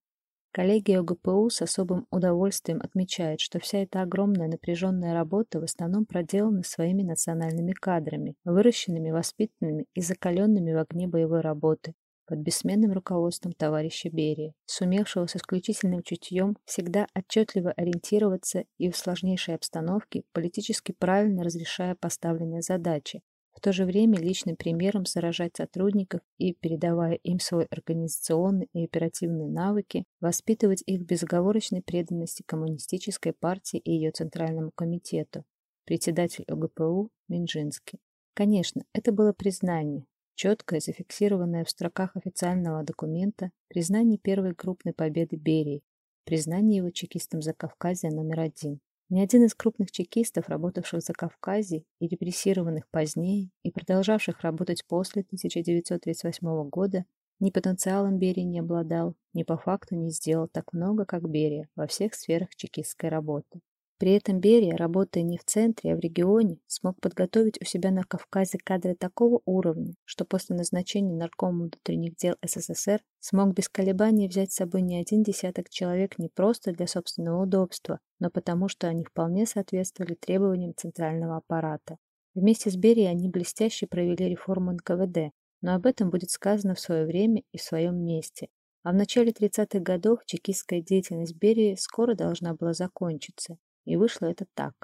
Коллегия ОГПУ с особым удовольствием отмечает, что вся эта огромная напряженная работа в основном проделана своими национальными кадрами, выращенными, воспитанными и закаленными в огне боевой работы, под бессменным руководством товарища Берия, сумевшего с исключительным чутьем всегда отчетливо ориентироваться и в сложнейшей обстановке политически правильно разрешая поставленные задачи, в то же время личным примером заражать сотрудников и, передавая им свой организационный и оперативные навыки, воспитывать их в безоговорочной преданности коммунистической партии и ее Центральному комитету. Председатель ОГПУ Минжинский. Конечно, это было признание, четкое, зафиксированное в строках официального документа, признание первой крупной победы Берии, признание его чекистом Закавказья номер один. Ни один из крупных чекистов, работавших за Кавказе и репрессированных позднее и продолжавших работать после 1938 года, ни потенциалом Берии не обладал, ни по факту не сделал так много, как Берия во всех сферах чекистской работы. При этом Берия, работая не в центре, а в регионе, смог подготовить у себя на Кавказе кадры такого уровня, что после назначения наркома внутренних дел СССР смог без колебаний взять с собой не один десяток человек не просто для собственного удобства, но потому что они вполне соответствовали требованиям центрального аппарата. Вместе с Берией они блестяще провели реформу НКВД, но об этом будет сказано в свое время и в своем месте. А в начале 30-х годов чекистская деятельность Берии скоро должна была закончиться. И вышло это так.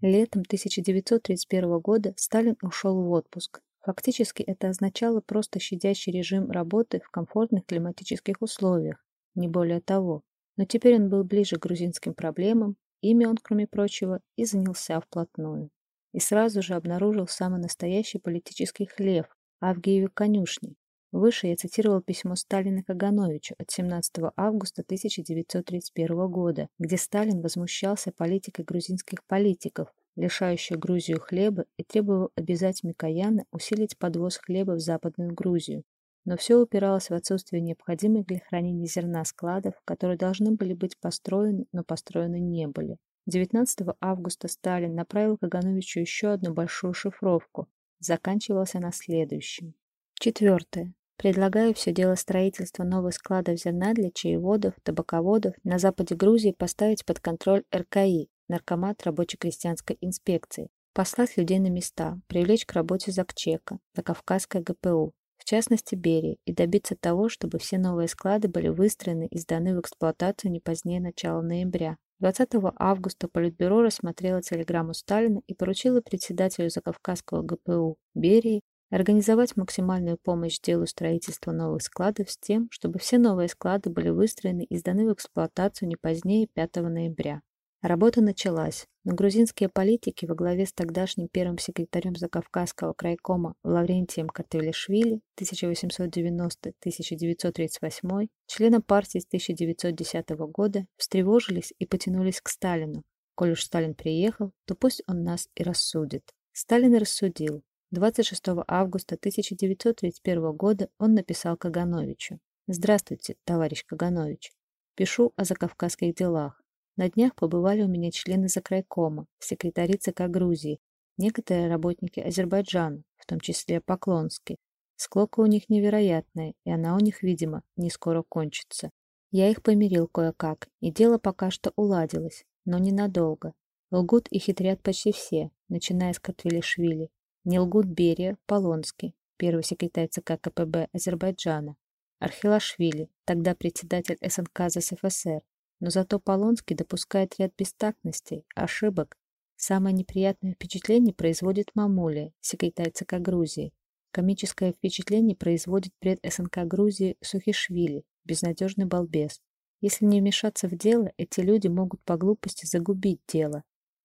Летом 1931 года Сталин ушел в отпуск. Фактически это означало просто щадящий режим работы в комфортных климатических условиях, не более того. Но теперь он был ближе к грузинским проблемам, ими он, кроме прочего, и занялся вплотную. И сразу же обнаружил самый настоящий политический хлев – Авгиеве конюшни, Выше я цитировал письмо Сталина Кагановичу от 17 августа 1931 года, где Сталин возмущался политикой грузинских политиков, лишающих Грузию хлеба и требовал обязать Микояна усилить подвоз хлеба в Западную Грузию. но все упиралось в отсутствие необходимых для хранения зерна складов, которые должны были быть построены, но построены не были. 19 августа Сталин направил Кагановичу еще одну большую шифровку. Заканчивалась она следующим. Четвертое. Предлагаю все дело строительства новых складов зерна для чаеводов, табаководов на западе Грузии поставить под контроль РКИ, Наркомат рабоче-крестьянской инспекции, послать людей на места, привлечь к работе Закчека, Закавказское ГПУ, в частности Берии, и добиться того, чтобы все новые склады были выстроены и сданы в эксплуатацию не позднее начала ноября. 20 августа Политбюро рассмотрело телеграмму Сталина и поручило председателю Закавказского ГПУ Берии организовать максимальную помощь делу строительства новых складов с тем, чтобы все новые склады были выстроены и сданы в эксплуатацию не позднее 5 ноября. Работа началась, но грузинские политики во главе с тогдашним первым секретарем Закавказского крайкома Лаврентием Картевелишвили 1890-1938, членом партии с 1910 года, встревожились и потянулись к Сталину. Коль уж Сталин приехал, то пусть он нас и рассудит. Сталин рассудил. 26 августа 1931 года он написал Кагановичу. «Здравствуйте, товарищ Каганович. Пишу о закавказских делах. На днях побывали у меня члены Закрайкома, секретари ЦК Грузии, некоторые работники Азербайджана, в том числе Поклонский. Склока у них невероятная, и она у них, видимо, не скоро кончится. Я их помирил кое-как, и дело пока что уладилось, но ненадолго. Лгут и хитрят почти все, начиная с Катвелишвили. Не лгут Берия, Полонский, первый секретарь ЦК КПБ Азербайджана, Архилашвили, тогда председатель СНК ЗСФСР, но зато Полонский допускает ряд бестактностей, ошибок. Самое неприятное впечатление производит Мамуля, секретарь ЦК Грузии. Комическое впечатление производит пред СНК Грузии Сухишвили, безнадежный балбес. Если не вмешаться в дело, эти люди могут по глупости загубить дело.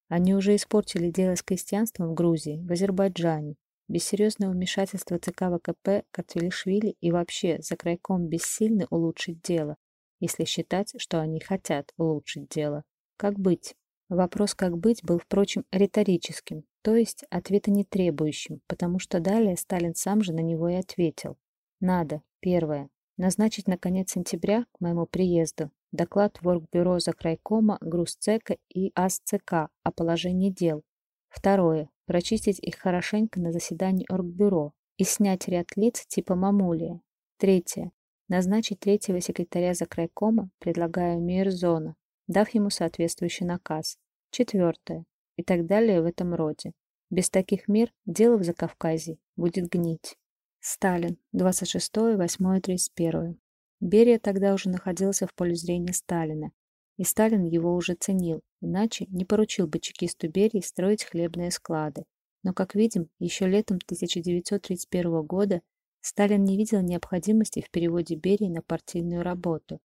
Они уже испортили дело с крестьянством в Грузии, в Азербайджане. Без серьезного вмешательства ЦК ВКП Картвелишвили и вообще за крайком бессильны улучшить дело, если считать, что они хотят улучшить дело. Как быть? Вопрос «как быть» был, впрочем, риторическим, то есть ответа не требующим, потому что далее Сталин сам же на него и ответил. Надо, первое, назначить на конец сентября к моему приезду доклад в Оргбюро Закрайкома, Грузцека и АСЦК о положении дел. Второе, прочистить их хорошенько на заседании Оргбюро и снять ряд лиц типа Мамулия. Третье, Назначить третьего секретаря Закрайкома предлагаю Мирзона, дав ему соответствующий наказ. Четвертое. И так далее в этом роде. Без таких мер дело в Закавказье будет гнить. Сталин. 26-8-31. Берия тогда уже находился в поле зрения Сталина, и Сталин его уже ценил, иначе не поручил бы чекисту Берии строить хлебные склады. Но, как видим, еще летом 1931 года Сталин не видел необходимости в переводе Берии на партийную работу.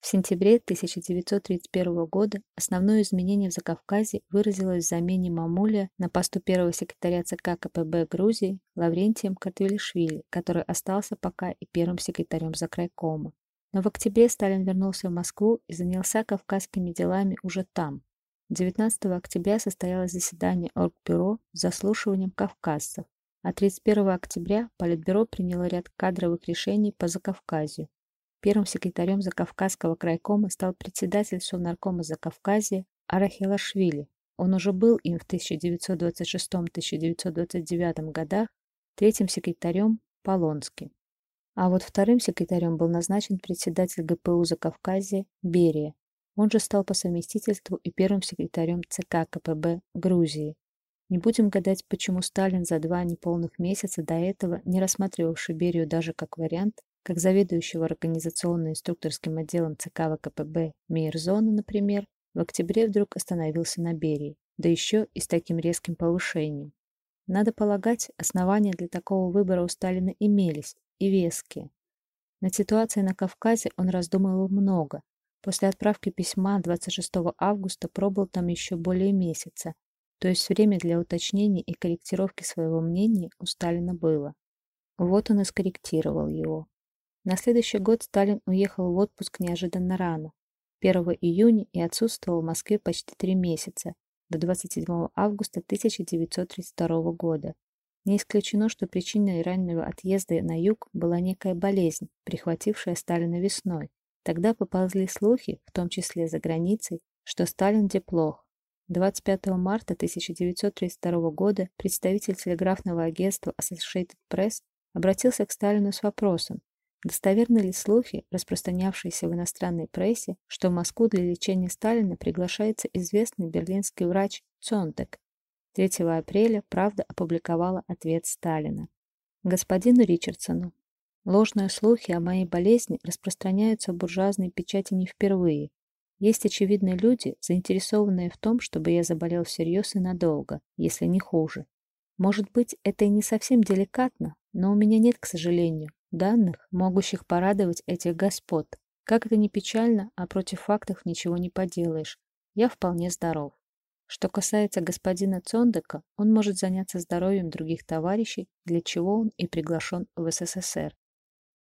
В сентябре 1931 года основное изменение в Закавказье выразилось в замене Мамуля на посту первого секретаря ЦК КПБ Грузии Лаврентием Картвелишвили, который остался пока и первым секретарем Закрайкома. Но в октябре Сталин вернулся в Москву и занялся кавказскими делами уже там. 19 октября состоялось заседание Оргбюро с заслушиванием кавказцев, а 31 октября Политбюро приняло ряд кадровых решений по Закавказью. Первым секретарем Закавказского крайкома стал председатель Совнаркома Закавказья Арахилашвили. Он уже был им в 1926-1929 годах, третьим секретарем Полонский. А вот вторым секретарем был назначен председатель ГПУ Закавказья Берия. Он же стал по совместительству и первым секретарем ЦК КПБ Грузии. Не будем гадать, почему Сталин за два неполных месяца до этого, не рассматривавший Берию даже как вариант, как заведующего организационно-инструкторским отделом ЦК ВКПБ Мейерзона, например, в октябре вдруг остановился на Берии, да еще и с таким резким повышением. Надо полагать, основания для такого выбора у Сталина имелись, и веские. Над ситуацией на Кавказе он раздумывал много. После отправки письма 26 августа пробыл там еще более месяца, то есть время для уточнений и корректировки своего мнения у Сталина было. Вот он и скорректировал его. На следующий год Сталин уехал в отпуск неожиданно рано, 1 июня и отсутствовал в Москве почти три месяца, до 27 августа 1932 года. Не исключено, что причиной раннего отъезда на юг была некая болезнь, прихватившая Сталина весной. Тогда поползли слухи, в том числе за границей, что Сталин деплох. 25 марта 1932 года представитель телеграфного агентства Associated Press обратился к Сталину с вопросом, достоверны ли слухи, распространявшиеся в иностранной прессе, что в Москву для лечения Сталина приглашается известный берлинский врач Цонтек. 3 апреля «Правда» опубликовала ответ Сталина. Господину Ричардсону. Ложные слухи о моей болезни распространяются в буржуазной печати не впервые. Есть очевидные люди, заинтересованные в том, чтобы я заболел всерьез и надолго, если не хуже. Может быть, это и не совсем деликатно, но у меня нет, к сожалению, данных, могущих порадовать этих господ. Как это ни печально, а против фактов ничего не поделаешь. Я вполне здоров. Что касается господина Цондека, он может заняться здоровьем других товарищей, для чего он и приглашен в СССР.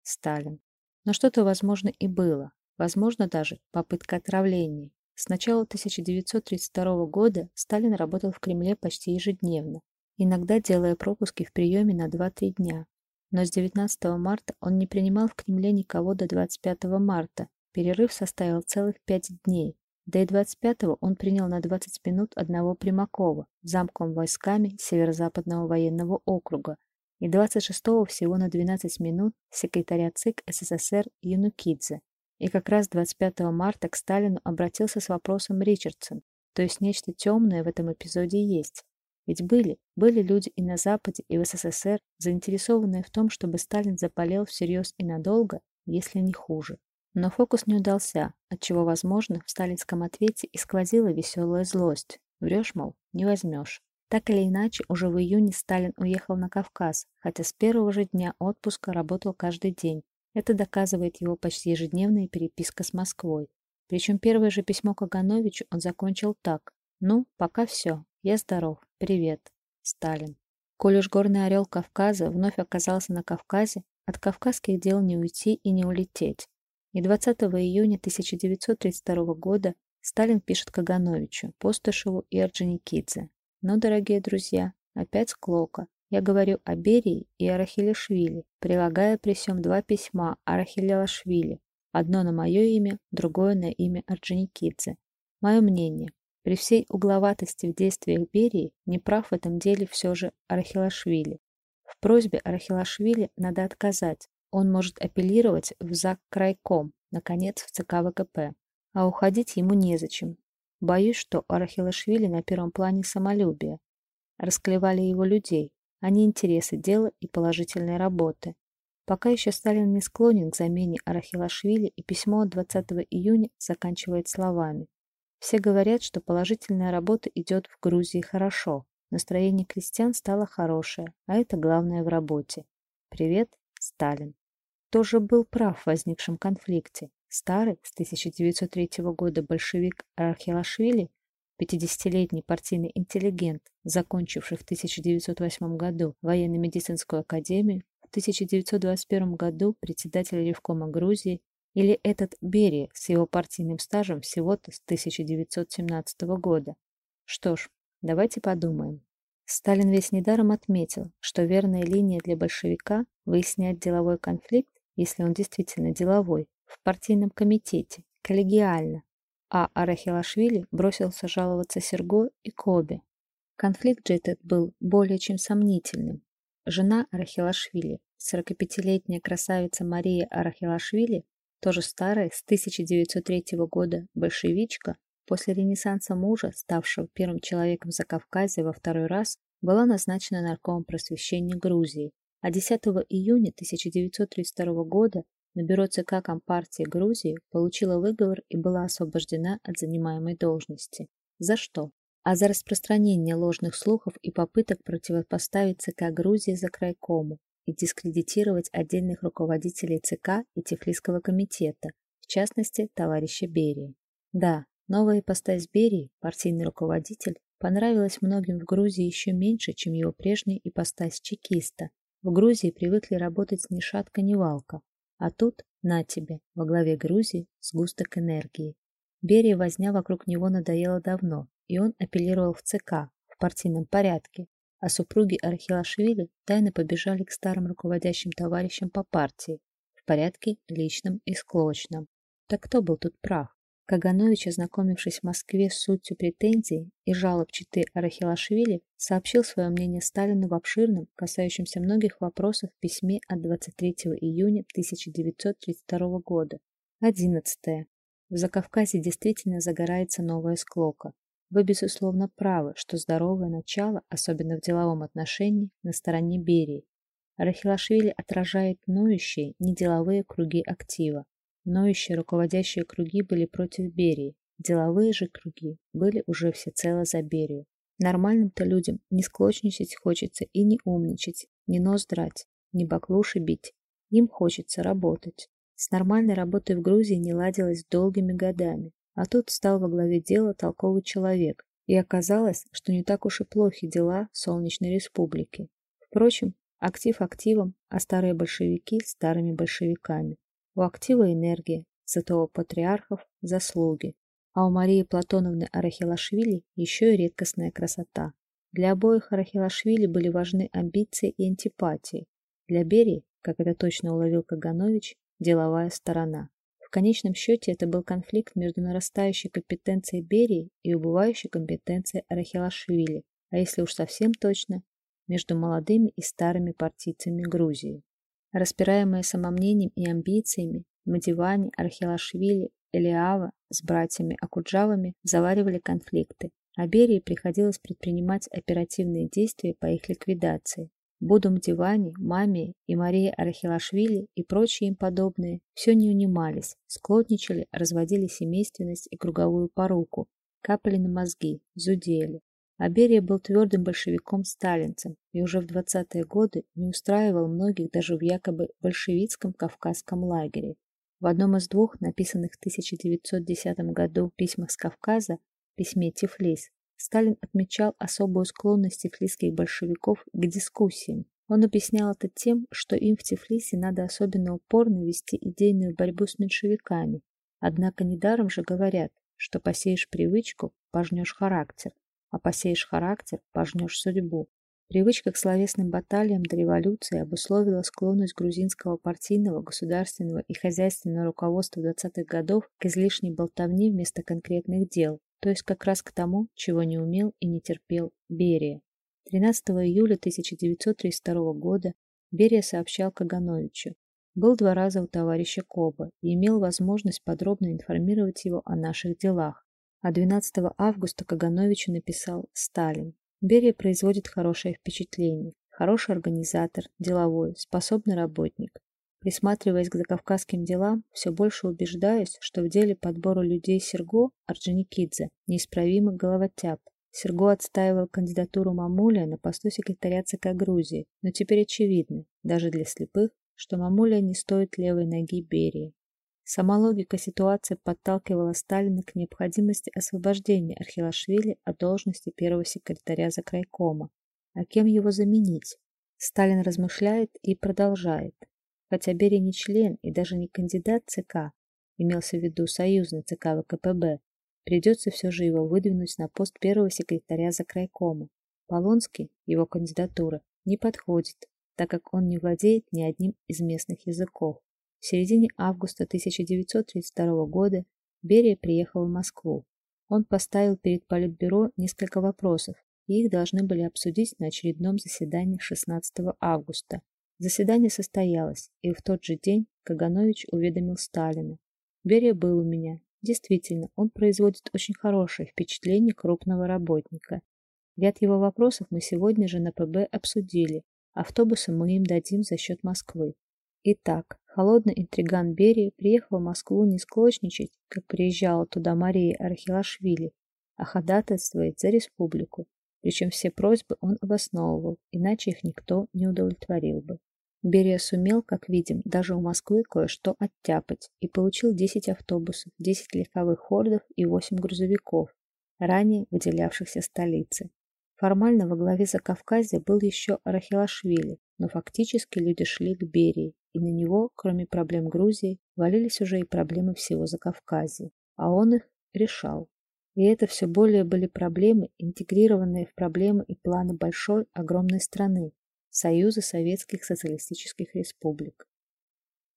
Сталин. Но что-то, возможно, и было. Возможно, даже попытка отравления. С начала 1932 года Сталин работал в Кремле почти ежедневно, иногда делая пропуски в приеме на 2-3 дня. Но с 19 марта он не принимал в Кремле никого до 25 марта. Перерыв составил целых 5 дней. Да и 25-го он принял на 20 минут одного Примакова, замком войсками Северо-Западного военного округа, и 26-го всего на 12 минут секретаря ЦИК СССР Янукидзе. И как раз 25 марта к Сталину обратился с вопросом Ричардсон, то есть нечто темное в этом эпизоде есть. Ведь были, были люди и на Западе, и в СССР, заинтересованные в том, чтобы Сталин заболел всерьез и надолго, если не хуже. Но фокус не удался, отчего, возможно, в сталинском ответе и сквозила веселая злость. Врешь, мол, не возьмешь. Так или иначе, уже в июне Сталин уехал на Кавказ, хотя с первого же дня отпуска работал каждый день. Это доказывает его почти ежедневная переписка с Москвой. Причем первое же письмо Кагановичу он закончил так. «Ну, пока все. Я здоров. Привет. Сталин». Коль уж горный орел Кавказа вновь оказался на Кавказе, от кавказских дел не уйти и не улететь. И 20 июня 1932 года Сталин пишет Кагановичу, Постышеву и Орджоникидзе. Но, дорогие друзья, опять склока. Я говорю о Берии и о Рахилишвили, прилагая при всем два письма о Рахилишвили. Одно на мое имя, другое на имя Орджоникидзе. Мое мнение. При всей угловатости в действиях Берии не прав в этом деле все же Арахилашвили. В просьбе Арахилашвили надо отказать, он может апеллировать в ЗАГ крайком, наконец, в ЦК ВКП. А уходить ему незачем. Боюсь, что у Арахилашвили на первом плане самолюбие. Расклевали его людей, а не интересы дела и положительной работы. Пока еще Сталин не склонен к замене Арахилашвили, и письмо от 20 июня заканчивает словами. Все говорят, что положительная работа идет в Грузии хорошо. Настроение крестьян стало хорошее, а это главное в работе. Привет, Сталин. Тоже был прав в возникшем конфликте. Старый, с 1903 года большевик Архилашвили, 50-летний партийный интеллигент, закончивший в 1908 году военно-медицинскую академию, в 1921 году председатель Ревкома Грузии, или этот Берия с его партийным стажем всего-то с 1917 года. Что ж, давайте подумаем. Сталин весь недаром отметил, что верная линия для большевика – выяснять деловой конфликт, если он действительно деловой, в партийном комитете, коллегиально, а Арахилашвили бросился жаловаться Серго и Кобе. Конфликт же этот был более чем сомнительным. Жена Арахилашвили, 45-летняя красавица Мария Арахилашвили, тоже старая, с 1903 года большевичка, После ренессанса мужа, ставшего первым человеком за Кавказе во второй раз, была назначена наркомом просвещения Грузии, а 10 июня 1932 года на бюро ЦК Компартии Грузии получила выговор и была освобождена от занимаемой должности. За что? А за распространение ложных слухов и попыток противопоставить ЦК Грузии за крайкому и дискредитировать отдельных руководителей ЦК и Тифлисского комитета, в частности, товарища Берии. Да, Новая ипостась Берии, партийный руководитель, понравилась многим в Грузии еще меньше, чем его прежняя ипостась чекиста. В Грузии привыкли работать ни шатка, ни валка. А тут, на тебе, во главе Грузии, сгусток энергии. Берия возня вокруг него надоела давно, и он апеллировал в ЦК, в партийном порядке, а супруги Архилашвили тайно побежали к старым руководящим товарищам по партии в порядке личном и склочном. Так кто был тут прав? Каганович, ознакомившись в Москве с сутью претензий и жалоб читы Арахилашвили, сообщил свое мнение Сталину в обширном, касающемся многих вопросов письме от 23 июня 1932 года. 11. В Закавказье действительно загорается новая склока. Вы, безусловно, правы, что здоровое начало, особенно в деловом отношении, на стороне Берии. Арахилашвили отражает ноющие, неделовые круги актива. Ноющие руководящие круги были против Берии, деловые же круги были уже всецело за Берию. Нормальным-то людям не склочничать хочется и не умничать, не нос драть, не баклуши бить. Им хочется работать. С нормальной работой в Грузии не ладилось долгими годами, а тут стал во главе дела толковый человек, и оказалось, что не так уж и плохи дела Солнечной Республики. Впрочем, актив активом, а старые большевики старыми большевиками. У актива энергия, зато у патриархов заслуги, а у Марии Платоновны Арахилашвили еще и редкостная красота. Для обоих Арахилашвили были важны амбиции и антипатии. Для Берии, как это точно уловил Каганович, деловая сторона. Конечном счете это был конфликт между нарастающей компетенцией Берии и убывающей компетенцией Арахилашвили, а если уж совсем точно, между молодыми и старыми партийцами Грузии. Распираемые самомнением и амбициями, Мадивани, Архилашвили, Элиава с братьями Акуджавами заваривали конфликты, а Берии приходилось предпринимать оперативные действия по их ликвидации. Буду Мдивани, Мами и Мария Архилашвили и прочие им подобные все не унимались, склотничали, разводили семейственность и круговую поруку, капали на мозги, зудели. А Берия был твердым большевиком-сталинцем и уже в 20-е годы не устраивал многих даже в якобы большевистском Кавказском лагере. В одном из двух, написанных в 1910 году письмах с Кавказа, письме Тифлис, Сталин отмечал особую склонность тифлисских большевиков к дискуссиям. Он объяснял это тем, что им в Тифлисе надо особенно упорно вести идейную борьбу с меньшевиками. Однако недаром же говорят, что посеешь привычку, пожнешь характер а посеешь характер, пожнешь судьбу. Привычка к словесным баталиям до революции обусловила склонность грузинского партийного, государственного и хозяйственного руководства 20-х годов к излишней болтовне вместо конкретных дел, то есть как раз к тому, чего не умел и не терпел Берия. 13 июля 1932 года Берия сообщал Кагановичу. Был два раза у товарища Коба и имел возможность подробно информировать его о наших делах а 12 августа Кагановичу написал «Сталин». Берия производит хорошее впечатление. Хороший организатор, деловой, способный работник. Присматриваясь к закавказским делам, все больше убеждаюсь, что в деле подбора людей Серго Орджоникидзе неисправимый головотяп. Серго отстаивал кандидатуру Мамуля на посту секретаря ЦК Грузии, но теперь очевидно, даже для слепых, что Мамуля не стоит левой ноги Берии. Сама логика ситуации подталкивала Сталина к необходимости освобождения Архилашвили от должности первого секретаря Закрайкома. А кем его заменить? Сталин размышляет и продолжает. Хотя Берия не член и даже не кандидат ЦК, имелся в виду союзный ЦК ВКПБ, придется все же его выдвинуть на пост первого секретаря Закрайкома. Полонский, его кандидатура, не подходит, так как он не владеет ни одним из местных языков. В середине августа 1932 года Берия приехал в Москву. Он поставил перед Политбюро несколько вопросов, и их должны были обсудить на очередном заседании 16 августа. Заседание состоялось, и в тот же день Каганович уведомил Сталина. Берия был у меня. Действительно, он производит очень хорошее впечатление крупного работника. Ряд его вопросов мы сегодня же на ПБ обсудили. Автобусы мы им дадим за счет Москвы. Итак, холодный интриган Берии приехал в Москву не склочничать, как приезжала туда Мария Архилашвили, а ходатайствовать за республику. Причем все просьбы он обосновывал, иначе их никто не удовлетворил бы. Берия сумел, как видим, даже у Москвы кое-что оттяпать и получил 10 автобусов, 10 легковых хордов и 8 грузовиков, ранее выделявшихся столице. Формально во главе Закавказья был еще Арахилашвили, но фактически люди шли к Берии, и на него, кроме проблем Грузии, валились уже и проблемы всего Закавказья, а он их решал. И это все более были проблемы, интегрированные в проблемы и планы большой, огромной страны – Союза Советских Социалистических Республик.